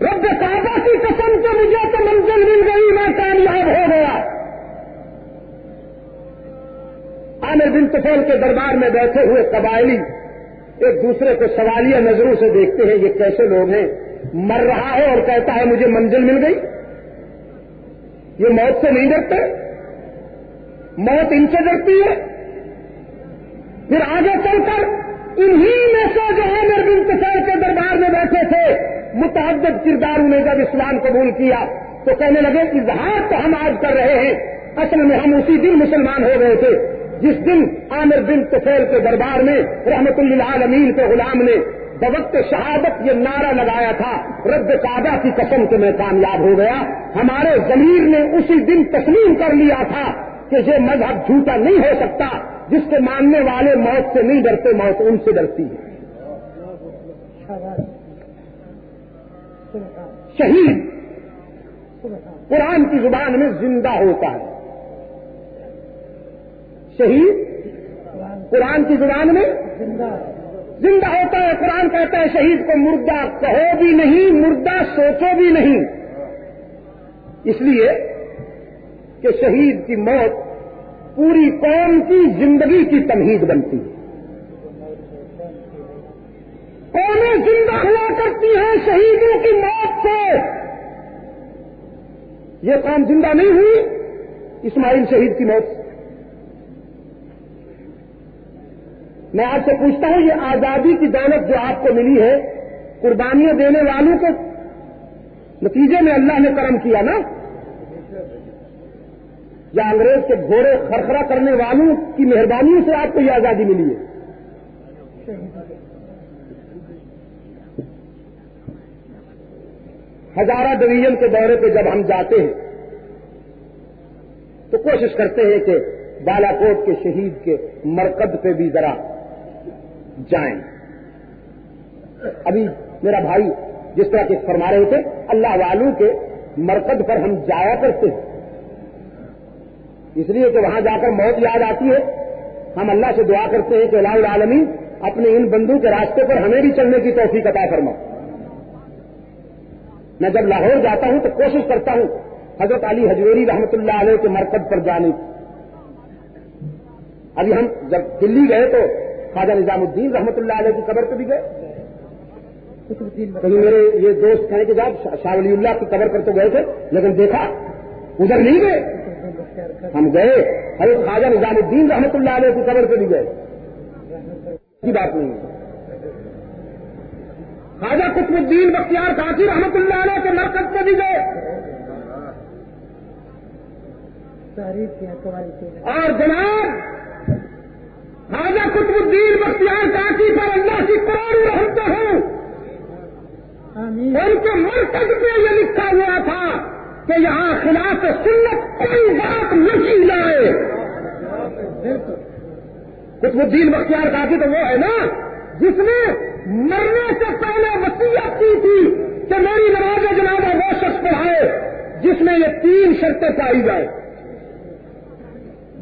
رب کعبہ کی قسم تو مجھے تو منزل مل گئی، میں کامیاب ہو گیا۔ عامر بن تفیل کے دربار میں بیٹھے ہوئے قبائلی ایک دوسرے کو سوالیہ نظروں سے دیکھتے ہیں، یہ کیسے لوگ ہیں؟ مر رہا ہے اور کہتا ہے، مجھے منزل مل گئی۔ یہ موت سے نہیں ڈرتے؟ موت ان سے ڈرتی ہے۔ پھر آگے چل کر انہی میں سے جو ہے میرے انتظار کے دربار میں بیٹھے تھے، متعدد کرداروں نے جب اسلام قبول کیا تو کہنے لگے، اظہار تو ہم آج کر رہے ہیں۔ اصل میں ہم اسی دن مسلمان ہو گئے تھے۔ جس دن عامر بن تفیل کے دربار میں رحمت اللہ کے غلام نے بوقت شہادت یہ نعرہ لگایا تھا، رب کعبہ کی قسم سے میں کامیاب ہو گیا۔ ہمارے ضمیر نے اسی دن تسلیم کر لیا تھا کہ یہ مذہب جھوٹا نہیں ہو سکتا، جس کے ماننے والے موت سے نہیں ڈرتے، موت ان سے ڈرتی ہے۔ شہید۔ قرآن کی زبان میں زندہ ہوتا ہے۔ شہید؟ قرآن کی زبان میں؟ زندہ ہوتا ہے، قرآن کہتا ہے شہید کو مردہ کہو بھی نہیں، مردہ سوچو بھی نہیں۔ اس لیے کہ شہید کی موت پوری قوم کی زندگی کی تمہید بنتی ہے۔ قومیں زندہ ہوا کرتی ہیں شہیدوں کی موت سے۔ یہ قوم زندہ نہیں ہوئی، اسماعیل شہید کی موت سے۔ میں آپ سے پوچھتا ہوں، یہ آزادی کی دولت جو آپ کو ملی ہے، قربانیاں دینے والوں کے نتیجے میں اللہ نے کرم کیا نا؟ یا انگریز کے گھوڑے خرخرا کرنے والوں کی مہربانی سے آپ کو یہ آزادی ملی ہے؟ ہزارہ ڈویژن کے دورے پہ جب ہم جاتے ہیں، تو کوشش کرتے ہیں کہ بالا کوٹ کے شہید کے مرکز پہ بھی ذرا جائیں۔ ابھی میرا بھائی جس طرح کے فرما رہے تھے، اللہ والوں کے مرکز پر ہم جایا کرتے ہیں۔ اس لیے کہ وہاں جا کر موت یاد آتی ہے۔ ہم اللہ سے دعا کرتے ہیں کہ اللہ العالمین اپنے ان بندوں کے راستے پر ہمیں بھی چلنے کی توفیق عطا فرما۔ میں جب لاہور جاتا ہوں تو کوشش کرتا ہوں حضرت علی حجویری رحمت اللہ علیہ کے مرکز پر جانے کی۔ ابھی ہم جب دلی گئے تو خواجہ نظام الدین رحمت اللہ علیہ کی قبر پہ بھی گئے؟ کہیں میرے یہ دوست کہنے کے بعد شاہ ولی اللہ کی قبر پر تو گئے تھے لیکن دیکھا ادھر نہیں گئے۔ ہم گئے ارے خواجہ نظام الدین رحمت اللہ علیہ کی قبر پہ بھی گئے۔ کی بات نہیں ہے۔ خواجہ قطب الدین بختیار کافی رحمت اللہ علیہ کے مرکز پہ بھی گئے۔ اور جناب خواجہ قطب الدین بختیار کاکی پر اللہ کی کروڑ رحمت ہوں۔ ان کے مرکز پہ یہ لکھا ہوا تھا کہ یہاں خلاف سنت کوئی بات نہیں جائے۔ قطب الدین بختیار کاکی تو وہ ہے نا جس نے مرنے سے پہلے وسیعت کی تھی کہ میری نماز جنازہ وہ شخص پڑھائے جس میں یہ تین شرطیں پائی جائے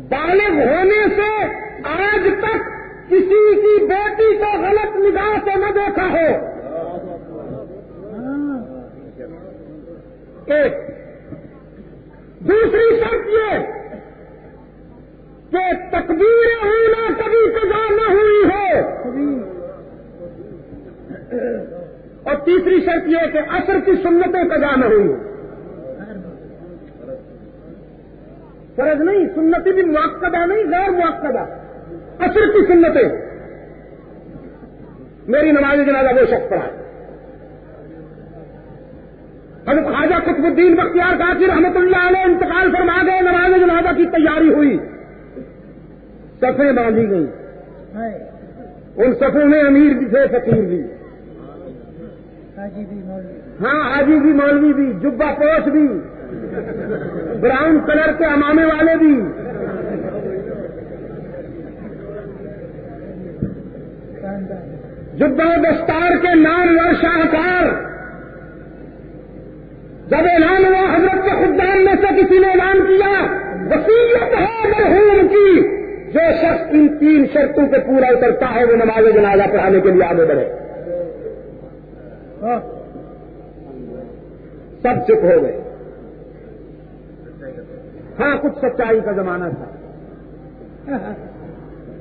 بالغ ہونے سے آج تک کسی کی بیٹی کو غلط نگاہ سے نہ دیکھا ہو۔ ایک۔ دوسری شرط یہ کہ تقدیر ہونا کبھی سزا نہ ہوئی ہو۔ اور تیسری شرط یہ کہ اثر کی سنتیں سزا نہ ہوئی۔ فرض نہیں سنتی بھی موقع نہیں، غیر موقع اثر کی سنتیں۔ میری نماز جنازہ وہ شخص پڑھا حضرت خواجہ قطب الدین بختیار کافی رحمت اللہ علیہ انتقال فرما گئے، نماز جنازہ کی تیاری ہوئی۔ سفے باندھی گئی ان سفوں میں امیر بھی تھے، فقیر بھی۔ ہاں حاجی بھی، مولوی بھی جبا پوش بھی۔ براؤن کلر کے امامے والے بھی۔ جبا دستار کے نام اور شاہکار جب اعلان ہوا حضرت کے خدام میں سے کسی نے اعلان کیا، وسیعت ہے مرحوم کی، جو شخص ان تین شرطوں پہ پورا اترتا ہے، وہ نماز جنازہ پڑھانے کے لیے آگے بڑھے۔ سب چپ ہو گئے۔ ہاں کچھ سچائی کا زمانہ تھا۔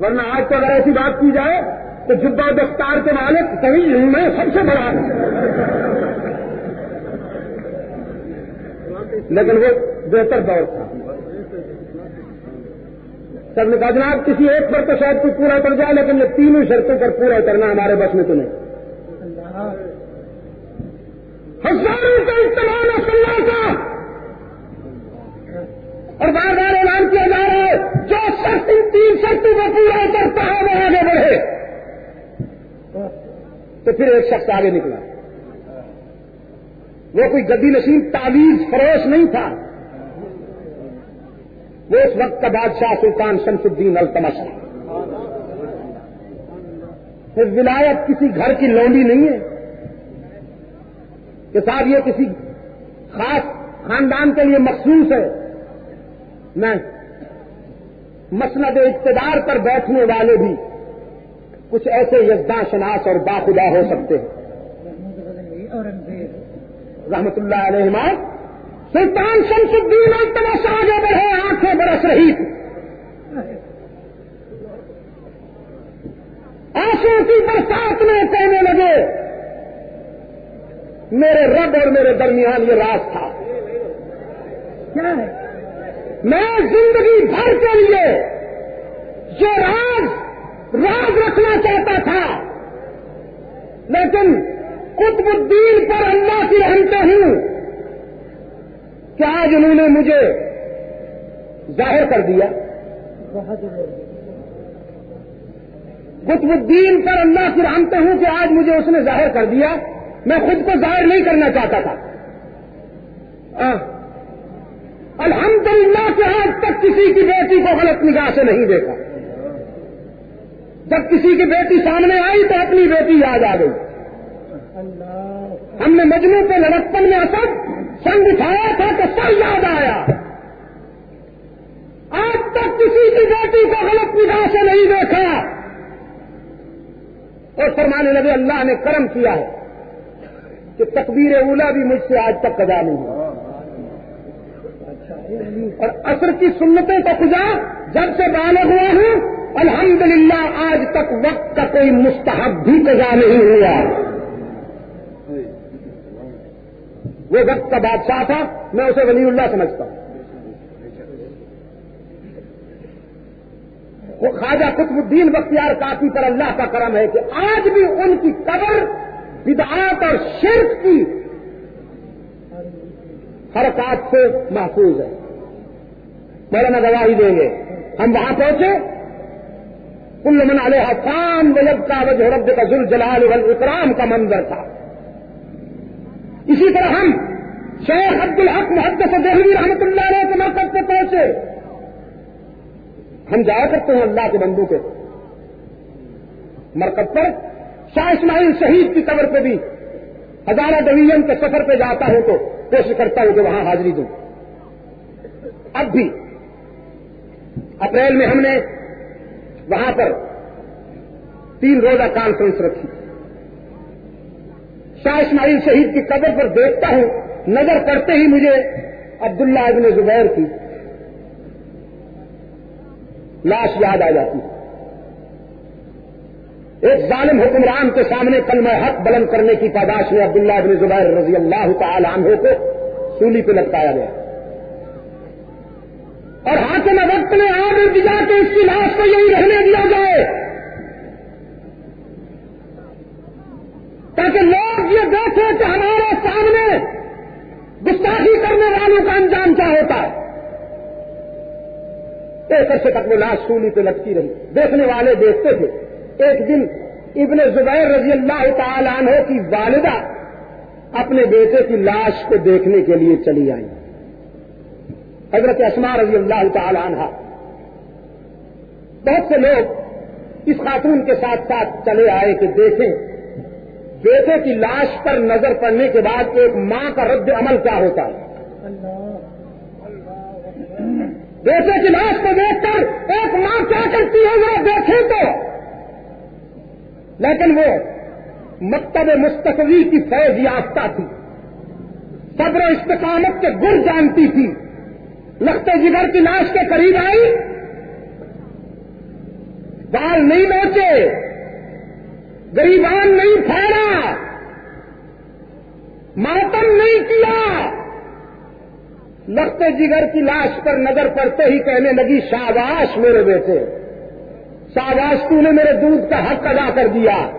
ورنہ آج تو اگر ایسی بات کی جائے تو جبا دفتار کے مالک کہیں میں سب سے بڑا لیکن وہ بہتر دور تھا۔ سب نے کہا، جناب، کسی ایک پر تو شاید کچھ پورا کر جائے، لیکن یہ تینوں شرطوں پر پورا کرنا ہمارے بس میں تو نہیں۔ ہزاروں کا استعمال ہے کا۔ اور بار بار اعلان کیا جا رہا ہے، جو شخص ان تین شرطوں کا پورا کرتا ہے، وہ آگے بڑھے۔ تو پھر ایک شخص آگے نکلا۔ وہ کوئی گدی نشین، تعویذ فروش نہیں تھا۔ وہ اس وقت کا بادشاہ سلطان شمس الدین التمش۔ پھر ولایت کسی گھر کی لونڈی نہیں ہے۔ کہ صاحب، یہ کسی خاص خاندان کے لیے مخصوص ہے۔ میں مسند اقتدار پر بیٹھنے والے بھی کچھ ایسے یزداں شناس اور باخدا ہو سکتے ہیں۔ رحمت اللہ علیہ سلطان شمس الدین التماش آگے بڑھے آنکھیں برس رہی تھی آنسو کی برسات میں کہنے لگے میرے رب اور میرے درمیان یہ راز تھا۔ کیا ہے؟ میں زندگی بھر کے لیے یہ راز راز رکھنا چاہتا تھا۔ لیکن قطب الدین پر اللہ کی رحمتے ہوں۔ کہ آج انہوں نے مجھے ظاہر کر دیا؟ قطب الدین پر اللہ کی رحمتے ہوں کہ آج مجھے اس نے ظاہر کر دیا۔ میں خود کو ظاہر نہیں کرنا چاہتا تھا۔ الحمد للہ کہ آج تک کسی کی بیٹی کو غلط نگاہ سے نہیں دیکھا۔ جب کسی کی بیٹی سامنے آئی تو اپنی بیٹی یاد آ گئی۔ ہم نے مجموع پہ لڑکپن میں اصل سنگ اٹھایا تھا تو سر یاد آیا۔ آج تک کسی کی بیٹی کو غلط نگاہ سے نہیں دیکھا۔ اور فرمانے لگے اللہ نے کرم کیا ہے کہ تکبیر اولا بھی مجھ سے آج تک کدا نہیں ہوا اور اثر کی سنتوں کا خدا جب سے بالغ ہوا ہوں الحمدللہ آج تک وقت کا کوئی مستحب بھی قضا نہیں ہوا۔ وہ وقت کا بادشاہ تھا، میں اسے ولی اللہ سمجھتا ہوں۔ وہ خواجہ قطب الدین بختیار کافی پر اللہ کا کرم ہے کہ آج بھی ان کی قبر، بدعات اور شرک کی حرکات سے محفوظ ہے۔ مولانا گواہی دیں گے۔ ہم وہاں پہنچے۔ کل من علیہ خان وجب کا وجہ رب کا ذل جلال اکرام کا منظر تھا۔ اسی طرح ہم شیخ عبد الحق محدث دہلی رحمت اللہ علیہ کے مرکز پہ پہنچے۔ ہم جایا کرتے ہیں اللہ کے بندو کے مرکز پر شاہ اسماعیل شہید کی قبر پہ بھی ہزارہ ڈویژن کے سفر پہ جاتا ہوں تو کوشش کرتا ہوں کہ وہاں حاضری دوں۔ اب بھی اپریل میں ہم نے وہاں پر تین روزہ کانفرنس رکھی۔ شاہ اسماعیل شہید کی قبر پر دیکھتا ہوں، نظر کرتے ہی مجھے عبداللہ ابن زبیر کی لاش یاد آ جاتی۔ ایک ظالم حکمران کے سامنے کلمہ حق بلند کرنے کی پاداش میں عبداللہ ابن زبیر رضی اللہ تعالی عنہ کو سولی پہ لٹکایا گیا۔ اور حاکم وقت نے آگے دیا کہ اس کی لاش کو یہی رہنے دیا جائے تاکہ لوگ یہ دیکھیں کہ ہمارے سامنے کاموں کا انجام کیا ہوتا ہے۔ ایک عرصے تک وہ لاش سولی پہ لٹکی رہی۔ دیکھنے والے دیکھتے تھے۔ ایک دن ابن زبیر رضی اللہ تعالی عنہ کی والدہ اپنے بیٹے کی لاش کو دیکھنے کے لیے چلی آئی۔ حضرت اسما رضی اللہ تعالی عنہ بہت سے لوگ اس خاتون کے ساتھ ساتھ چلے آئے کہ دیکھیں، بیٹے کی لاش پر نظر پڑنے کے بعد ایک ماں کا رد عمل کیا ہوتا ہے؟ بیٹے کی لاش کو دیکھ کر ایک ماں کیا کرتی ہے؟ وہ دیکھیں تو۔ لیکن وہ مکتب مستقبی کی فیض یافتہ تھی۔ صبر و استقامت کے گر جانتی تھی۔ لختے جگر کی لاش کے قریب آئی۔ بال نہیں نوچے گریبان نہیں پھیلا ماتم نہیں کیا۔ لگتے جگر کی لاش پر نظر پڑتے ہی کہنے لگی، شاباش میرے بیٹے۔ شاباش، تو نے میرے دودھ کا حق ادا کر دیا۔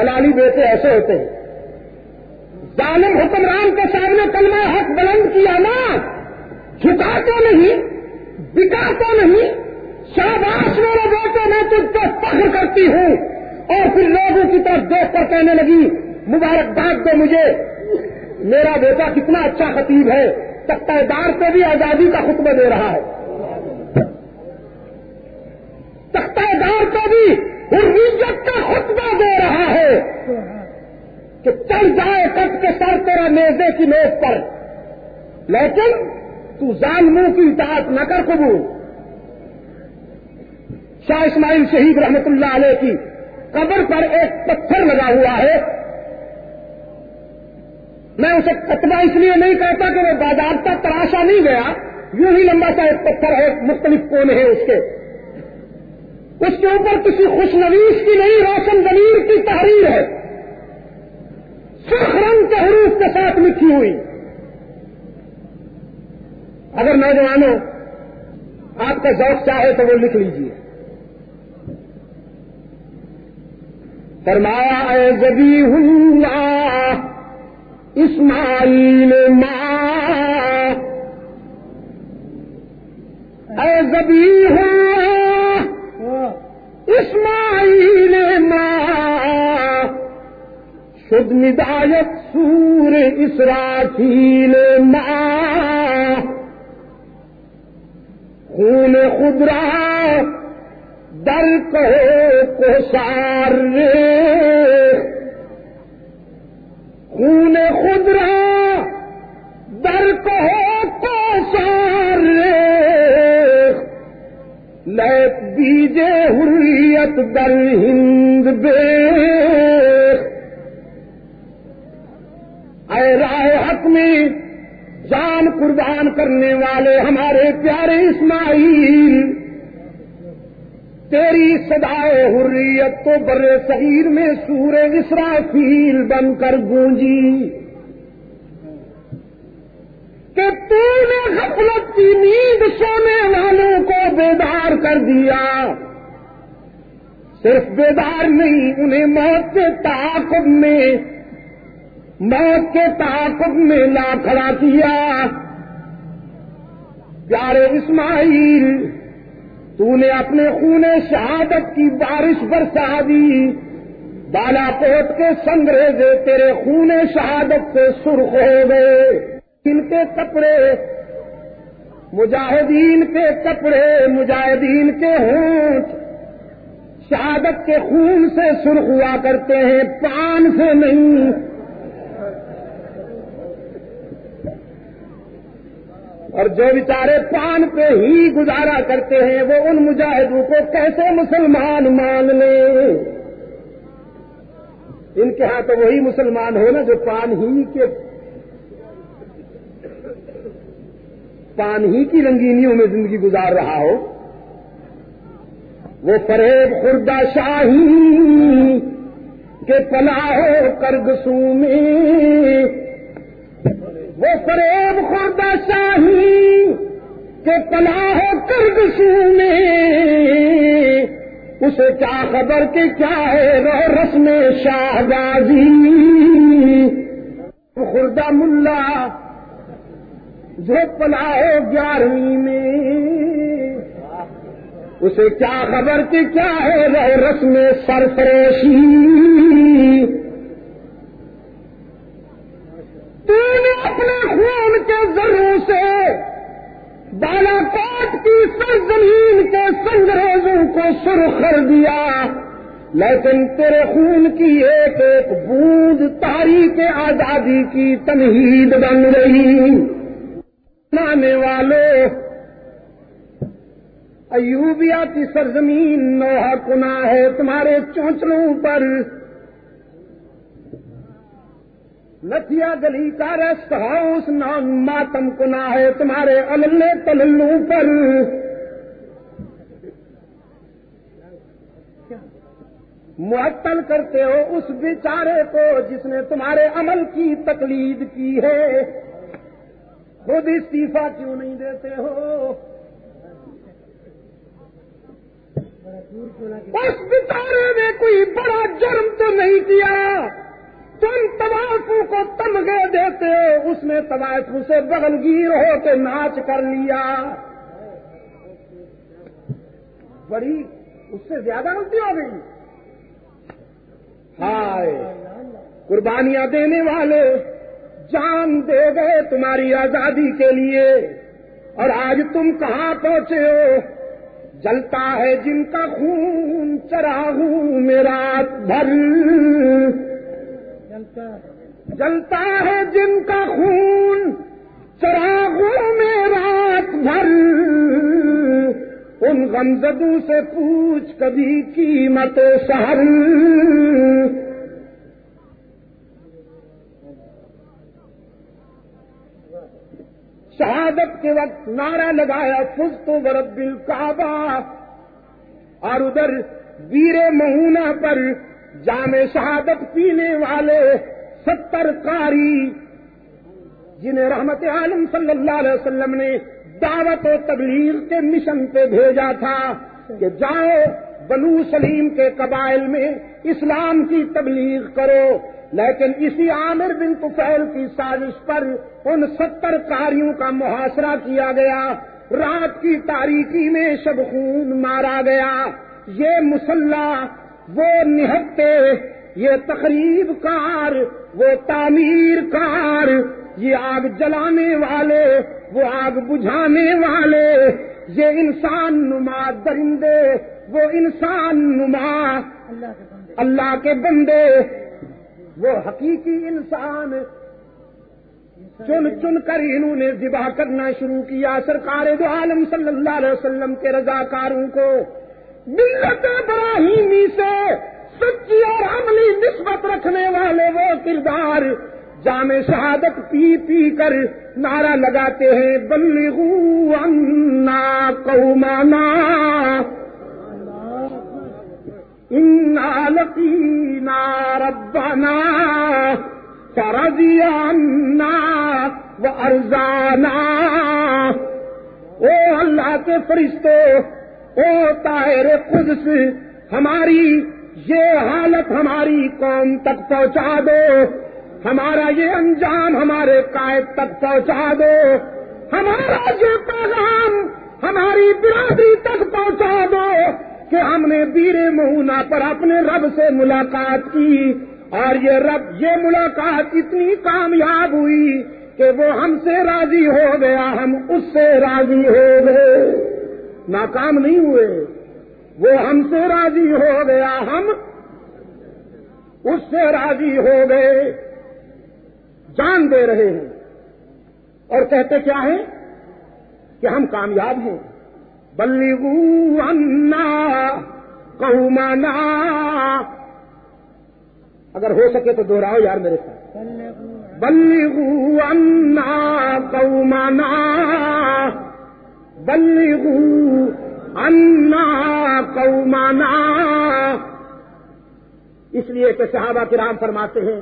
حلالی بیٹے ایسے ہوتے ہیں۔ ظالم حکمران کے سامنے کلمہ حق بلند کیا نا۔ جھکا تو نہیں بکا تو نہیں، شاباش میرے بیٹے میں تجھ کو فخر کرتی ہوں۔ اور پھر لوگوں کی طرف دیکھ کر کہنے لگی مبارکباد دو مجھے۔ میرا بیٹا کتنا اچھا خطیب ہے دار کو بھی آزادی کا خطبہ دے رہا ہے۔ دار کو بھی حریت کا خطبہ دے رہا ہے کہ چل جائے کٹ کے سر تیرا نیزے کی نیز پر۔ لیکن تو ظالموں کی اطاعت نہ کر قبول۔ شاہ اسماعیل شہید رحمت اللہ علیہ کی قبر پر ایک پتھر لگا ہوا ہے۔ میں اسے کتنا اس لیے نہیں کہتا کہ وہ بازار تک تراشا نہیں گیا، یوں ہی لمبا سا ایک پتھر ہے، مختلف کونے ہیں اس کے۔ اس کے اوپر کسی خوش نویس کی نہیں، روشن زمیر کی تحریر ہے۔ سرخ رنگ کے حروف کے ساتھ لکھی ہوئی۔ اگر نوجوانوں آپ کا ذوق چاہے تو وہ لکھ لیجیے فرمایا، اے زبی ہوں اسماعیل ماں۔ اے زبی ہو اسماعیل ماں۔ شد ندایت سور اسرافیل ماں۔ خون خدرا، در کو سار خون خود رہا در کو سار لیت بیجے حریت در ہند بے۔ اے رائے حق میں جان قربان کرنے والے ہمارے پیارے اسماعیل، تیری سدائے حریت تو بر صغیر میں سور اسرافیل بن کر گونجی۔ کہ تو نے غفلت کی نیند سونے والوں کو بیدار کر دیا۔ صرف بیدار نہیں، انہیں موت کے تعاقب میں موت کے تعاقب میں لا کھڑا کیا۔ پیارے اسماعیل تو نے اپنے خون شہادت کی بارش برسا دی۔ بالا کوٹ کے سنگریزے تیرے خون شہادت سے سرخ ہو گئے۔ ان کے کپڑے، مجاہدین کے کپڑے، مجاہدین کے ہونٹ۔ شہادت کے خون سے سرخ ہوا کرتے ہیں، پان سے نہیں۔ اور جو بیچارے پان پہ ہی گزارا کرتے ہیں، وہ ان مجاہدوں کو کیسے مسلمان مان لیں ان کے ہاں تو وہی مسلمان ہو نا جو پان ہی کے پان ہی کی رنگینیوں میں زندگی گزار رہا ہو۔ وہ فریب خوردہ شاہی کے پلا ہو کرگسو میں وہ فریب خوردہ شاہی کے پلاح کرد میں اسے کیا خبر کہ کیا ہے رو رسم شاہبازی خوردہ ملا جو پلا ہو گیارہویں میں۔ اسے کیا خبر کہ کیا ہے وہ رسم سرفروشی تو نے اپنے خون کے ذروں سے، بالا کوٹ کی سرزمین کے سنگریزوں کو سرخ کر دیا۔ لیکن تیرے خون کی ایک ایک بوند تاریخ آزادی کی تنہید بن رہی نانے والوں ایوبیا کی سرزمین نوحہ کنا ہے تمہارے چونچلوں پر۔ لتیا گلی کا ریسٹ ہاؤس نام ماتم کنا ہے تمہارے اللے تللو پر۔ معطل کرتے ہو اس بیچارے کو جس نے تمہارے عمل کی تقلید کی ہے۔ خود استعفی کیوں نہیں دیتے ہو؟ اس بچارے نے کوئی بڑا جرم تو نہیں کیا۔ تم تباشوں کو تمغے دیتے ہو، اس نے تباشوں سے بغل گیر ہو کے ناچ کر لیا۔ بڑی اس سے زیادہ غلطی ہو گئی۔ ہائے، قربانیاں دینے والے، جان دے گئے تمہاری آزادی کے لیے۔ اور آج تم کہاں پہنچے ہو؟ جلتا ہے جن کا خون چراہوں میں رات بھر۔ جلتا ہے۔ جن کا خون چراغوں میں رات بھر۔ ان غمزدوں سے پوچھ کبھی قیمت شہر شہادت کے وقت نعرہ لگایا فز تو برب الکعبہ۔ اور ادھر ویر مہونا پر جامع شہادت پینے والے ستر کاری جنہیں رحمت عالم صلی اللہ علیہ وسلم نے دعوت و تبلیغ کے مشن پہ بھیجا تھا کہ جاؤ بنو سلیم کے قبائل میں اسلام کی تبلیغ کرو، لیکن اسی عامر بن کفیل کی سازش پر ان ستر کاریوں کا محاصرہ کیا گیا۔ رات کی تاریخی میں شب خون مارا گیا۔ یہ مسلح وہ نہتے، یہ تقریب کار، وہ تعمیر کار، یہ آگ جلانے والے، وہ آگ بجھانے والے، یہ انسان نما درندے، وہ انسان نما اللہ کے بندے، وہ حقیقی انسان۔ چن چن کر انہوں نے ذبح کرنا شروع کیا سرکار دو عالم صلی اللہ علیہ وسلم کے رضاکاروں کو۔ ملت ابراہیمی سے سچی اور عملی نسبت رکھنے والے وہ کردار جامع شہادت پی پی کر نعرہ لگاتے ہیں، بلغو انا قومانا۔ لقینا ربنا فرضی عنا و ارزانا او اللہ کے فرشتے او طاہر قدس، ہماری یہ حالت ہماری قوم تک پہنچا دو، ہمارا یہ انجام ہمارے قائد تک پہنچا دو، ہمارا یہ پیغام ہماری برادری تک پہنچا دو کہ ہم نے بیر مہونا پر اپنے رب سے ملاقات کی اور یہ رب، یہ ملاقات اتنی کامیاب ہوئی کہ وہ ہم سے راضی ہو گیا، ہم اس سے راضی ہو گئے۔ ناکام نہیں ہوئے۔ وہ ہم سے راضی ہو گیا ہم اس سے راضی ہو گئے۔ جان دے رہے ہیں۔ اور کہتے کیا ہے کہ ہم کامیاب ہیں۔ بلیغو انا قومنا اگر ہو سکے تو دوہراؤ یار میرے ساتھ۔ بلیغو انا قومنا بلیغو انا قومنا. اس لیے کہ صحابہ کرام فرماتے ہیں،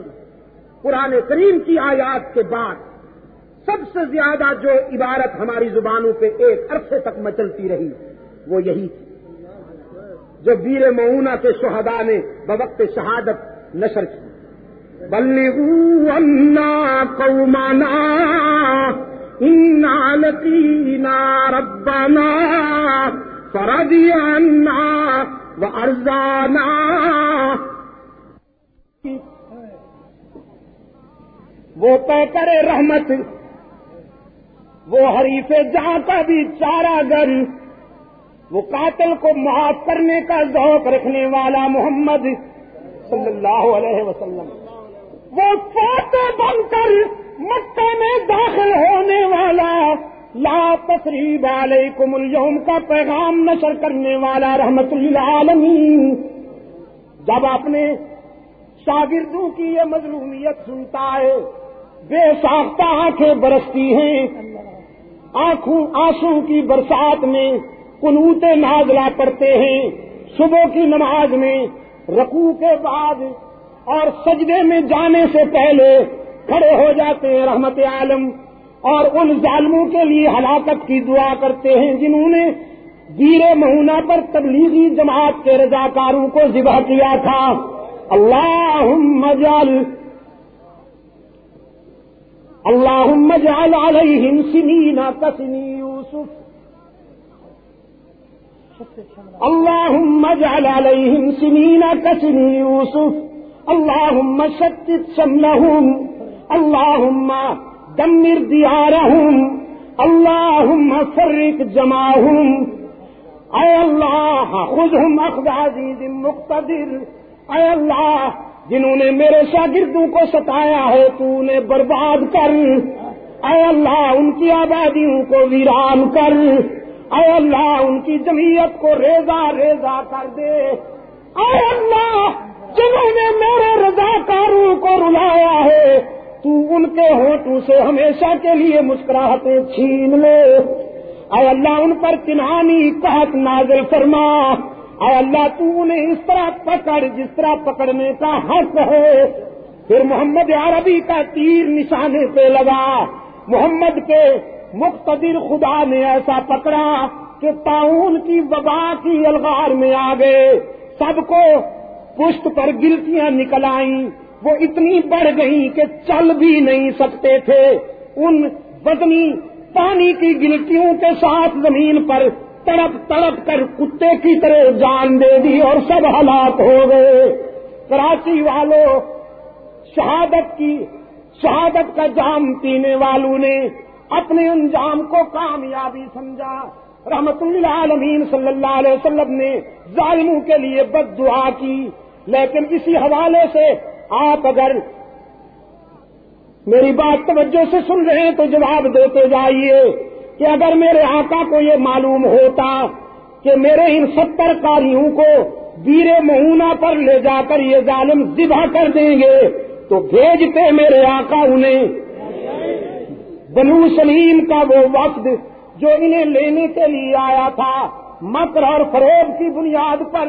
قرآن کریم کی آیات کے بعد سب سے زیادہ جو عبارت ہماری زبانوں پہ ایک عرصے تک مچلتی رہی، وہ یہی تھی۔ جو ویر معنا کے شہدا نے بوقت شہادت نشر کی۔ بلیغو انا قومانا لقينا ربنا فرضي عنا وأرزانا وہ پہ کرے رحمت، وہ حریف جہاں کا بھی چارہ گر وہ قاتل کو معاف کرنے کا ذوق رکھنے والا محمد صلی اللہ علیہ وسلم۔ وہ فوٹو بن کر مکہ میں داخل ہونے والا، لا تقریب علیکم اليوم کا پیغام نشر کرنے والا رحمت للعالمین۔ جب اپنے شاگردوں کی یہ مظلومیت سنتا ہے، بے ساختہ آنکھیں برستی ہیں۔ آنکھوں آنسو کی برسات میں کنوت نازلہ پڑتے ہیں۔ صبح کی نماز میں رقو کے بعد اور سجدے میں جانے سے پہلے کھڑے ہو جاتے ہیں رحمت عالم، اور ان ظالموں کے لیے ہلاکت کی دعا کرتے ہیں جنہوں نے ویر مہونا پر تبلیغی جماعت کے رضاکاروں کو ذبح کیا تھا۔ اللہ مجال اللہ مجال علیہم سنین کسنی یوسف۔ اللهم اجعل عليهم سنين كسن يوسف اللهم شتت شملهم اللهم دمر ديارهم اللهم فرق جماعهم اے اللہ خودہم اخذ عزیز مقتدر۔ اے اللہ، جنہوں نے میرے شاگردوں کو ستایا ہے، تو انہیں برباد کر۔ اے اللہ، ان کی آبادیوں کو ویران کر۔ اے اللہ، ان کی جمعیت کو ریزا ریزا کر دے۔ اے اللہ، جنہوں نے میرے رضاکاروں کو رلایا ہے تو ان کے ہوٹوں سے ہمیشہ کے لیے مسکراہٹیں چھین لے۔ اے اللہ، ان پر کنہانی قحط نازل فرما۔ اے اللہ، تو انہیں اس طرح پکڑ، جس طرح پکڑنے کا حق ہے۔ پھر محمد عربی کا تیر نشانے پہ لگا۔ محمد کے مقتدر خدا نے ایسا پکڑا کہ تعاون کی وبا کی الغار میں آ گئے۔ سب کو پشت پر گلتیاں نکل آئیں۔ وہ اتنی بڑھ گئیں کہ چل بھی نہیں سکتے تھے۔ ان وزنی پانی کی گلٹیوں کے ساتھ زمین پر تڑپ تڑپ کر کتے کی طرح جان دے دی اور سب ہلاک ہو گئے۔ کراچی والوں شہادت کی، شہادت کا جام پینے والوں نے اپنے انجام کو کامیابی سمجھا۔ رحمت اللہ عالمین صلی اللہ علیہ وسلم نے ظالموں کے لیے بد دعا کی، لیکن اسی حوالے سے آپ اگر میری بات توجہ سے سن رہے ہیں تو جواب دیتے جائیے کہ اگر میرے آقا کو یہ معلوم ہوتا کہ میرے ان ستر کاریوں کو ویر مہونا پر لے جا کر یہ ظالم ذبح کر دیں گے، تو بھیجتے میرے آقا انہیں۔ بنو سلیم کا وہ وقت جو انہیں لینے کے لیے آیا تھا، مکر اور فروغ کی بنیاد پر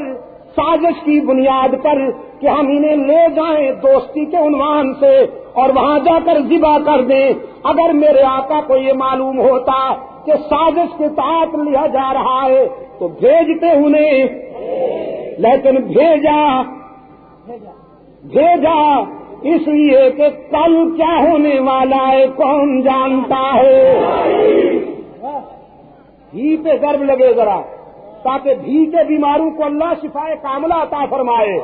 سازش کی بنیاد پر کہ ہم انہیں لے جائیں دوستی کے عنوان سے اور وہاں جا کر ذبح کر دیں۔ اگر میرے آقا کو یہ معلوم ہوتا کہ سازش کے ساتھ لیا جا رہا ہے تو بھیجتے انہیں۔ لیکن بھیجا بھیجا، اس لیے کہ کل کیا ہونے والا ہے، کون جانتا ہے؟ بھی پہ گرب لگے ذرا۔ تاکہ بھی کے بیماروں کو اللہ شفائے کاملہ عطا فرمائے۔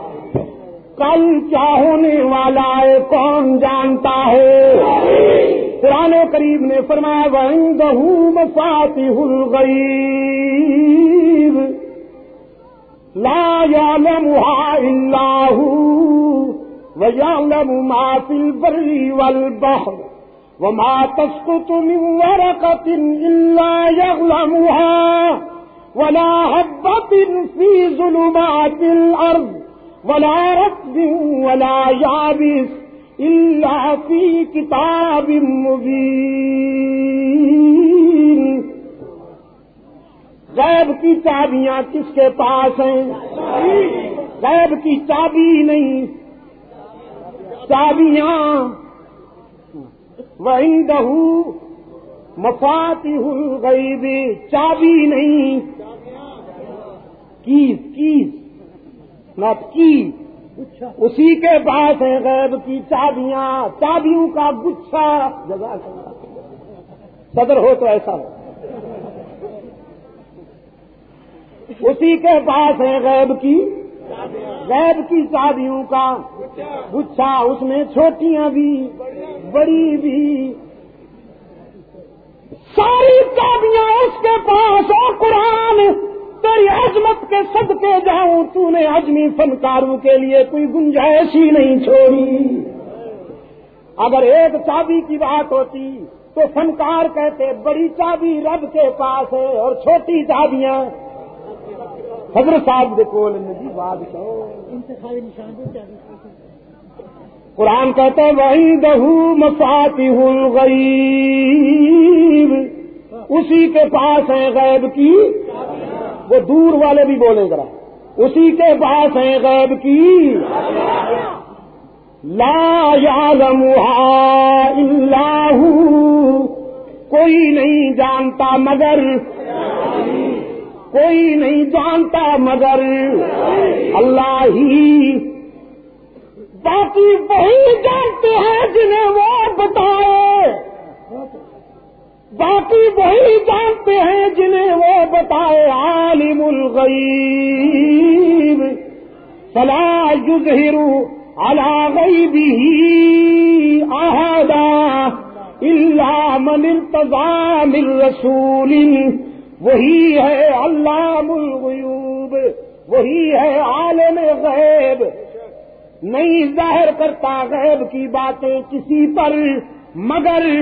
کل کیا ہونے والا ہے؟ کون جانتا ہے؟ پرانے قریب نے فرمایا وہ مفاتی ہل گئی لا اللہ ويعلم ما في البر والبحر وما تسقط من ورقة إلا يعلمها ولا هبة في ظلمات الأرض ولا رطب ولا يابس إلا في كتاب مبين. غیب کی چابیاں کس کے پاس ہیں؟ غیب کی چابی نہیں۔ چابیاں وہی دہو مفاتی ہو گئی بھی چابی نہیں۔ کیس کیس۔ نہ کی اسی کے پاس ہے غیب کی چابیاں، چابیوں کا گچھا۔ جگہ صدر ہو تو ایسا ہو۔ اسی کے پاس ہے غیب کی غیب کی شادیوں کا گچھا، اس میں چھوٹیاں بھی، بڑی بھی۔ ساری چابیاں اس کے پاس اور قرآن، تیری عظمت کے سد کے جاؤں تو نے اجمی فنکاروں کے لیے کوئی گنجائش ہی نہیں چھوڑی۔ اگر ایک چابی کی بات ہوتی، تو فنکار کہتے، بڑی چابی رب کے پاس ہے اور چھوٹی چابیاں۔ حضرت صاحب دیکھو نجی بات قرآن کہتے وہی دہو مساتی الغیب اسی کے پاس ہے غیب کی۔ وہ دور والے بھی بولے ذرا۔ اسی کے پاس ہے غیب کی۔ لا يعلمها الا هو کوئی نہیں جانتا مگر۔ کوئی نہیں جانتا مگر۔ اللہ ہی باقی وہی جانتے ہیں جنہیں وہ بتائے۔ باقی وہی جانتے ہیں جنہیں وہ بتائے۔ عالم الغیب۔ فلا یظہر على غیبه احدا الا من ارتضى من رسول۔ وہی ہے علام الغیوب۔ وہی ہے عالم غیب۔ نہیں ظاہر کرتا غیب کی باتیں کسی پر، مگر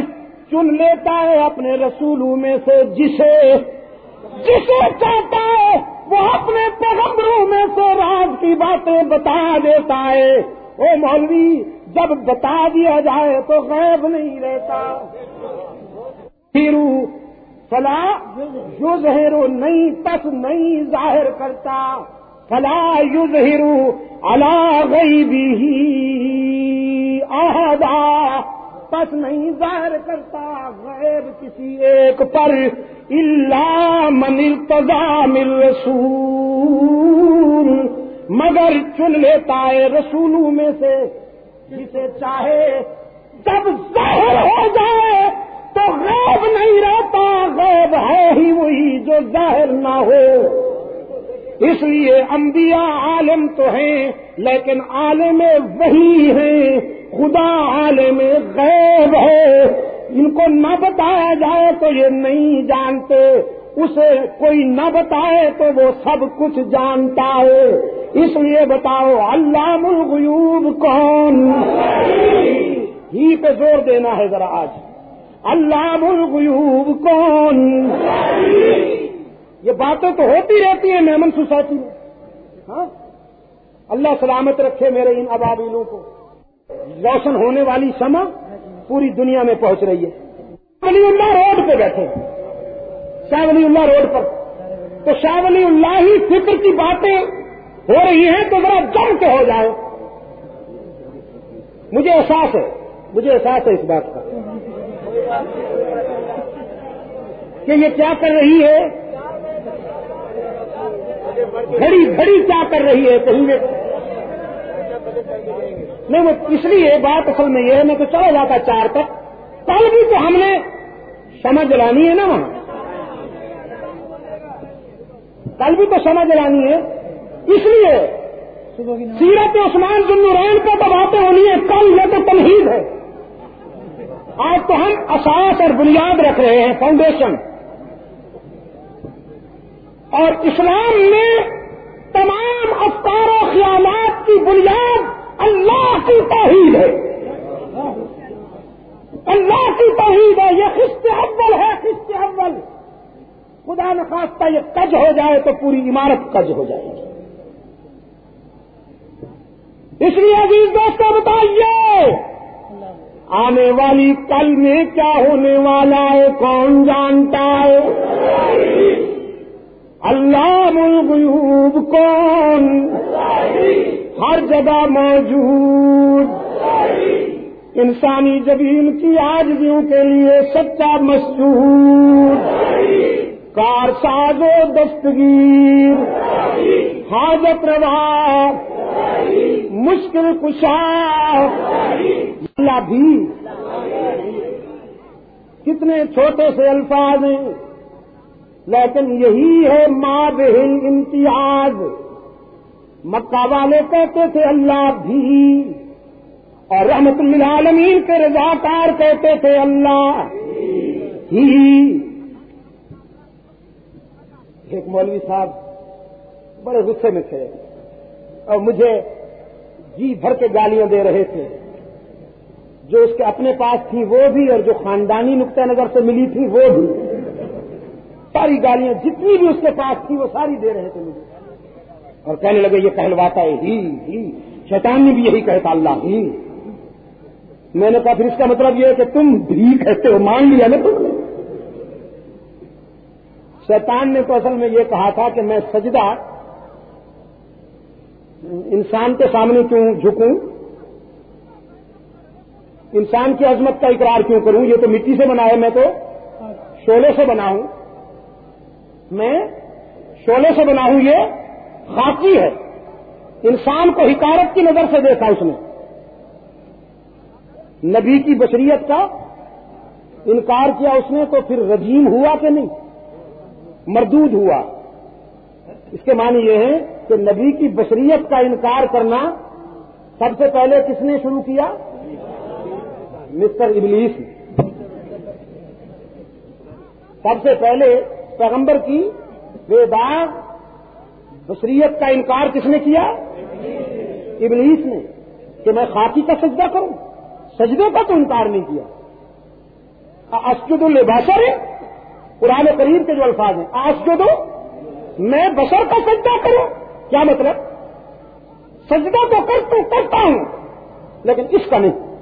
چن لیتا ہے اپنے رسولوں میں سے جسے جسے چاہتا ہے وہ اپنے پیغمبروں میں سے راز کی باتیں بتا دیتا ہے۔ وہ مولوی، جب بتا دیا جائے تو غیب نہیں رہتا۔ پھر فلا یو زہرو نہیں، پس نہیں ظاہر کرتا۔ فلا یو زہرو اللہ گئی بھی آہدا پس نہیں ظاہر کرتا غیب کسی ایک پر اللہ من من رسول مگر چن لیتا ہے رسولوں میں سے جسے چاہے جب ظاہر ہو جائے تو غیب نہیں رہتا، غیب ہے ہی وہی جو ظاہر نہ ہو۔ اس لیے انبیاء عالم تو ہیں، لیکن عالم وہی ہیں۔ خدا عالم غیب ہے۔ ان کو نہ بتایا جائے تو یہ نہیں جانتے۔ اسے کوئی نہ بتائے تو وہ سب کچھ جانتا ہے۔ اس لیے بتاؤ، علام الغیوب کون؟ ہی پہ زور دینا ہے ذرا آج۔ علام الغیوب کون؟ یہ باتیں تو ہوتی رہتی ہیں میمن سوسائٹی میں۔ ہاں؟ اللہ سلامت رکھے میرے ان ابابیلوں کو۔ روشن ہونے والی سما پوری دنیا میں پہنچ رہی ہے۔ ولی اللہ روڈ پہ بیٹھے۔ شاہ ولی اللہ روڈ پر۔ تو شاہ ولی اللہ ہی فکر کی باتیں ہو رہی ہیں تو ذرا جم کے ہو جائے۔ مجھے احساس ہے، مجھے احساس ہے اس بات کا۔ کہ یہ کیا کر رہی ہے؟ گھڑی گھڑی کیا کر رہی ہے کہیں گے؟ نہیں، وہ اس لیے بات اصل میں یہ ہے، میں تو چلا جاتا چار تک۔ کل بھی تو ہم نے سمجھ لانی ہے نا وہاں۔ کل بھی تو سمجھ لانی ہے۔ اس لیے سیرت عثمان ذنورین پہ تو باتیں ہونی ہے کل یہ تو تمہید ہے۔ آج تو ہم اساس اور بنیاد رکھ رہے ہیں فاؤنڈیشن اور اسلام میں تمام افکار و خیالات کی بنیاد اللہ کی توحید ہے۔ اللہ کی توحید ہے، یہ خست اول ہے خست اول۔ خدا نخواستہ یہ کج ہو جائے تو پوری عمارت کج ہو جائے گی۔ اس لیے عزیز دوستوں بتائیے، آنے والی کل میں کیا ہونے والا ہے؟ کون جانتا ہے؟ اللہ الغیوب کون؟ ہر جگہ موجود۔ انسانی جبین کی آجزیوں کے لیے سچا مسجود کار ساز و دستگیر۔ حاجت روا۔ مشکل کشا۔ اللہ بھی۔ کتنے چھوٹے سے الفاظ ہیں۔ لیکن یہی ہے ماں بہن امتیاز۔ مکہ والے کہتے تھے اللہ بھی، اور رحمت للعالمین کے رضاکار کہتے تھے اللہ ہی ایک مولوی صاحب بڑے غصے میں تھے، اور مجھے جی بھر کے گالیاں دے رہے تھے۔ جو اس کے اپنے پاس تھی وہ بھی، اور جو خاندانی نقطۂ نظر سے ملی تھی وہ بھی۔ ساری گالیاں جتنی بھی اس کے پاس تھی وہ ساری دے رہے تھے مجھے۔ اور کہنے لگے یہ کہلواتا ہے، ہی ہی شیطان نے بھی یہی کہتا اللہ، ہی۔ میں نے کہا پھر اس کا مطلب یہ ہے کہ تم بھی کہتے ہو، مان لیا نا۔ تم شیطان نے تو اصل میں یہ کہا تھا کہ میں سجدہ انسان کے سامنے کیوں جھکوں؟ انسان کی عظمت کا اقرار کیوں کروں؟ یہ تو مٹی سے بنا ہے میں تو شولے سے بنا ہوں۔ میں شولے سے بنا ہوں، یہ خاکی ہے۔ انسان کو حکارت کی نظر سے دیکھا اس نے۔ نبی کی بشریت کا انکار کیا اس نے تو پھر رجیم ہوا کہ نہیں؟ مردود ہوا۔ اس کے معنی یہ ہے کہ نبی کی بشریت کا انکار کرنا سب سے پہلے کس نے شروع کیا؟ مسٹر ابلیس سب سے پہلے پیغمبر کی داغ بشریت کا انکار کس نے کیا؟ ابلیس نے، کہ میں خاکی کا سجدہ کروں۔ سجدے کا تو انکار نہیں کیا۔ اسجد الباشر ہے قرآن کریم کے جو الفاظ ہیں آج دو میں بشر کا سجدہ کروں۔ کیا مطلب؟ سجدہ تو تو کرتا ہوں، لیکن اس کا نہیں۔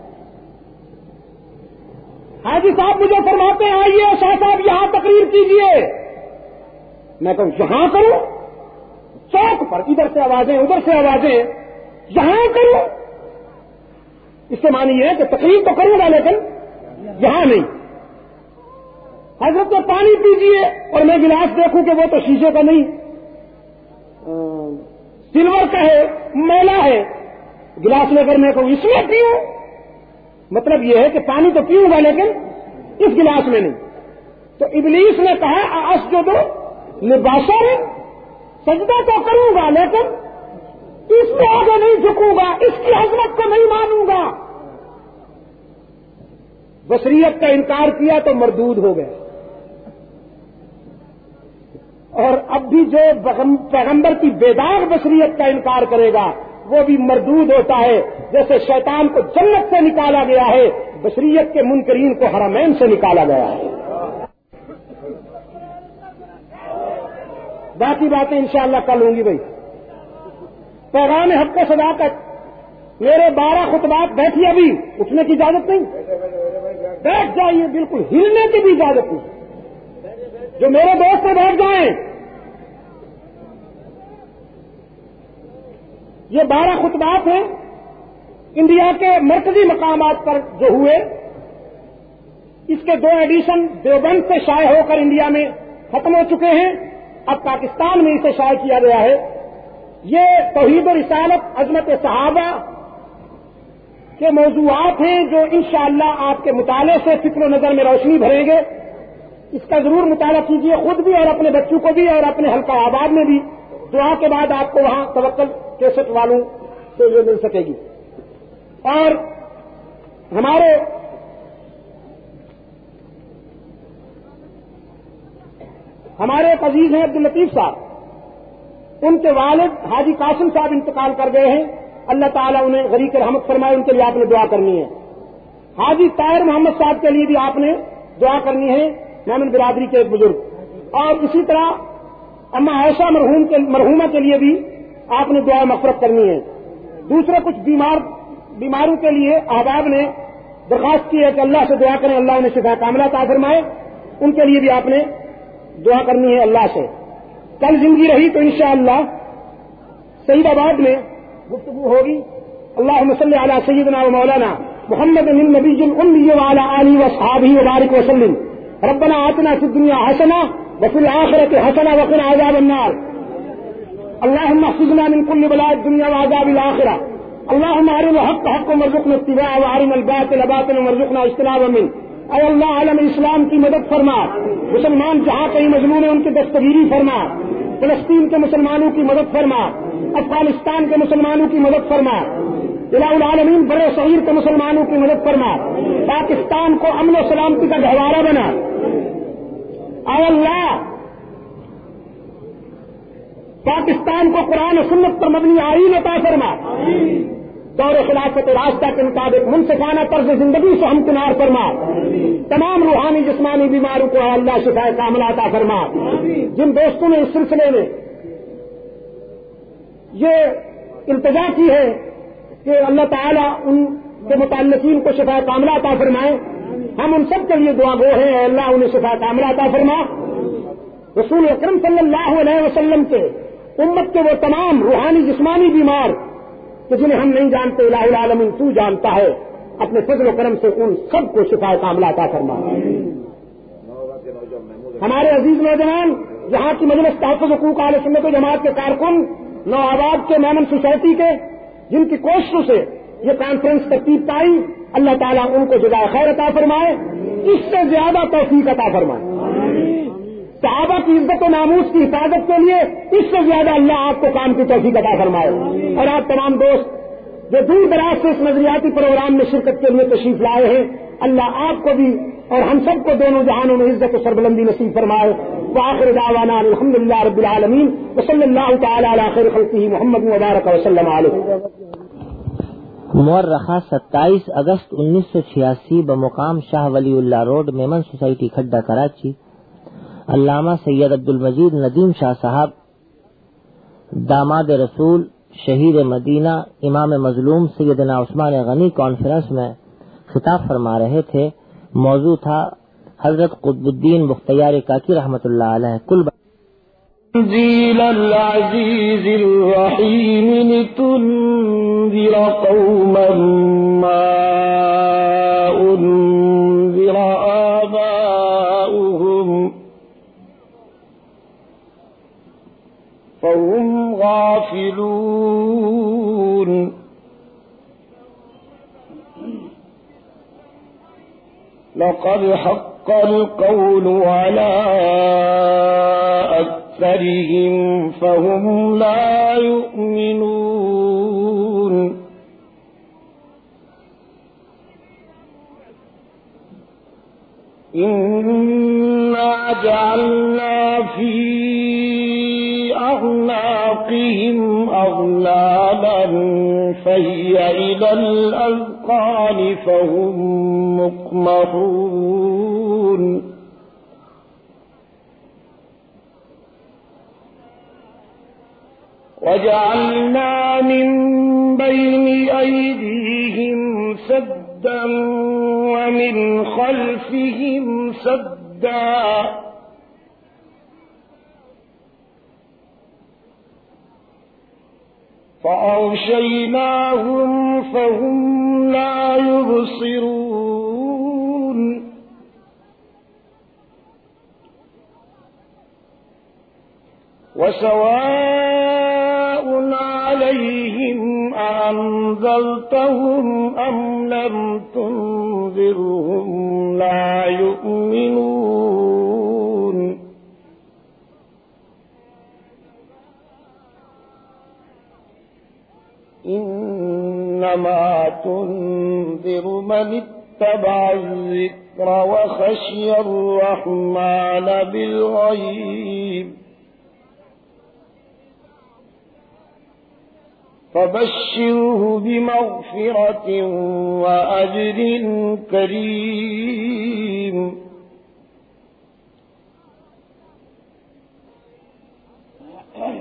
حاجی صاحب مجھے فرماتے ہیں، آئیے شاہ صاحب یہاں تقریر کیجیے۔ میں کہوں یہاں کروں؟ چوک پر ادھر سے آوازیں، ادھر سے آوازیں، یہاں کروں؟ اس سے مانی یہ ہے کہ تقریر تو کروں گا لیکن یہاں نہیں۔ حضرت کو پانی پیجیے اور میں گلاس دیکھوں کہ وہ تو شیشے کا نہیں۔ سلور کا ہے، میلا ہے۔ گلاس لے کر میں کہوں اس میں پیوں؟ مطلب یہ ہے کہ پانی تو پیوں گا لیکن اس گلاس میں نہیں۔ تو ابلیس نے کہا آس جو دو لباسا ہے سجدہ تو کروں گا، لیکن اس میں آگے نہیں جھکوں گا، اس کی حضرت کو نہیں مانوں گا۔ بصریت کا انکار کیا تو مردود ہو گئے۔ اور اب بھی جو پیغمبر کی بیدار بصریت کا انکار کرے گا، وہ بھی مردود ہوتا ہے۔ جیسے شیطان کو جنت سے نکالا گیا ہے، بصریت کے منکرین کو حرمین سے نکالا گیا ہے۔ باقی باتیں انشاءاللہ کل ہوں گی بھائی۔ پیغام حق کو صداقت۔ میرے بارہ خطبات بیٹھی ابھی، اٹھنے کی اجازت نہیں۔ بیٹھ جائیے، بالکل ہلنے کی بھی اجازت نہیں۔ جو میرے دوست میں بیٹھ جائیں۔ یہ بارہ خطبات ہیں انڈیا کے مرکزی مقامات پر جو ہوئے۔ اس کے دو ایڈیشن دیوبند سے شائع ہو کر انڈیا میں ختم ہو چکے ہیں۔ اب پاکستان میں اسے شائع کیا گیا ہے۔ یہ توحید و رسالت عظمت صحابہ کے موضوعات ہیں جو انشاءاللہ اللہ آپ کے مطالعے سے فکر و نظر میں روشنی بھریں گے۔ اس کا ضرور مطالعہ کیجیے خود بھی اور اپنے بچوں کو بھی اور اپنے حلقہ آباد میں بھی۔ دعا کے بعد آپ کو وہاں توکل کیسٹ والوں سے یہ مل سکے گی۔ اور ہمارے ہمارے ایک عزیز ہیں عبد الطیف صاحب، ان کے والد حاجی قاسم صاحب انتقال کر گئے ہیں۔ اللہ تعالیٰ انہیں غریق رحمت فرمائے، ان کے لیے آپ نے دعا کرنی ہے۔ حاجی طاہر محمد صاحب کے لیے بھی آپ نے دعا کرنی ہے میمن برادری کے ایک بزرگ۔ اور اسی طرح اما ایسا مرحوم کے مرحوما کے لیے بھی آپ نے دعا مفرت کرنی ہے۔ دوسرے کچھ بیمار بیماروں کے لیے احباب نے درخواست کی ہے کہ اللہ سے دعا کریں، اللہ انہیں شفا کاملہ تا فرمائے۔ ان کے لیے بھی آپ نے دعا کرنی ہے اللہ سے۔ کل زندگی رہی تو انشاءاللہ سعید آباد میں گفتگو ہوگی۔ اللہ مسلم علیہ سیدنا و مولانا محمد من نبی المی والا علی و صحابی وبارک وسلم۔ ربنا آتنا في الدنيا حسنة وفي الآخرة حسنة وقنا عذاب النار۔ اللهم احفظنا من كل بلاء الدنیا الدنيا وعذاب الآخرة اللهم أرنا الحق حقا وارزقنا اتباعه وأرنا الباطل باطلا وارزقنا اجتنابا منه۔ اے اللہ عالم اسلام کی مدد فرما۔ مسلمان جہاں کہیں مظلوم ہیں، ان کی دستگیری فرما۔ فلسطین کے مسلمانوں کی مدد فرما۔ افغانستان کے مسلمانوں کی مدد فرما۔ الہ العالمین بڑے شہیر کے مسلمانوں کی مدد فرما۔ پاکستان کو امن و سلامتی کا گہوارہ بنا۔ اے اللہ، پاکستان کو قرآن و سنت پر مبنی آئین عطا فرما۔ دور خلافت راستہ کے مطابق منصفانہ طرز زندگی سے ہم کنار فرما۔ تمام روحانی جسمانی بیماروں کو اللہ شفا کامل عطا فرما۔ جن دوستوں نے اس سلسلے میں یہ التجا کی ہے کہ اللہ تعالیٰ ان کے متعلقین کو شفا کاملہ عطا فرمائے۔ ہم ان سب کے لیے دعا گو ہیں اللہ انہیں شفا کاملہ عطا فرما۔ رسول اکرم صلی اللہ علیہ وسلم کے امت کے وہ تمام روحانی جسمانی بیمار کہ جنہیں ہم نہیں جانتے الہ العالمین تو جانتا ہے، اپنے فضل و کرم سے ان سب کو شفا کاملہ عطا فرما۔ ہمارے عزیز نوجوان جہاں کی مجلس تحفظ حقوق علیہ سنت و جماعت کے کارکن نو آباد کے میمن سوسائٹی کے، جن کی کوششوں سے یہ کانفرنس ترتیب پائی، اللہ تعالیٰ ان کو جگہ خیر عطا فرمائے، اس سے زیادہ توفیق عطا فرمائے۔ صحابہ کی عزت و ناموس کی حفاظت کے لیے اس سے زیادہ اللہ آپ کو کام کی توفیق عطا فرمائے۔ اور آپ تمام دوست جو دور دراز سے اس نظریاتی پروگرام میں شرکت کے لیے تشریف لائے ہیں، اللہ آپ کو بھی اور ہم سب کو دونوں جہانوں میں عزت و سربلندی نصیب فرمائے۔ وآخر دعوانا الحمد للہ رب العالمین، وصلی اللہ تعالی علی خیر خلقه محمد مبارک وسلم علیہ۔ مورخہ ستائیس اگست انیس سو چھیاسی بمقام شاہ ولی اللہ روڈ، میمن سوسائٹی، کھڈا، کراچی۔ علامہ سید عبد المجید ندیم شاہ صاحب، داماد رسول، شہید مدینہ، امام مظلوم سیدنا عثمان غنی کانفرنس میں خطاب فرما رہے تھے۔ موضوع تھا حضرت قطب الدین بختیار کاکی رحمۃ اللہ علیہ۔ کل تنزيل العزيز الرحيم لتنذر قوما ما غافلون. لقد حق القول على أكثرهم فهم لا يؤمنون. إنا جعلنا أعناقهم أغلالا فهي إلى الأذقان فهم مقمحون. وجعلنا من بين أيديهم سدا ومن خلفهم سدا. فأغشيناهم فهم لا يبصرون. وسواء عليهم أنذرتهم أم لم تنذرهم لا يؤمنون. إنما تنذر من اتبع الذكر وخشي الرحمن بالغيب. فبشره بمغفرة وأجر كريم.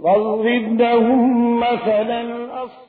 واضرب لهم مثلا أصحاب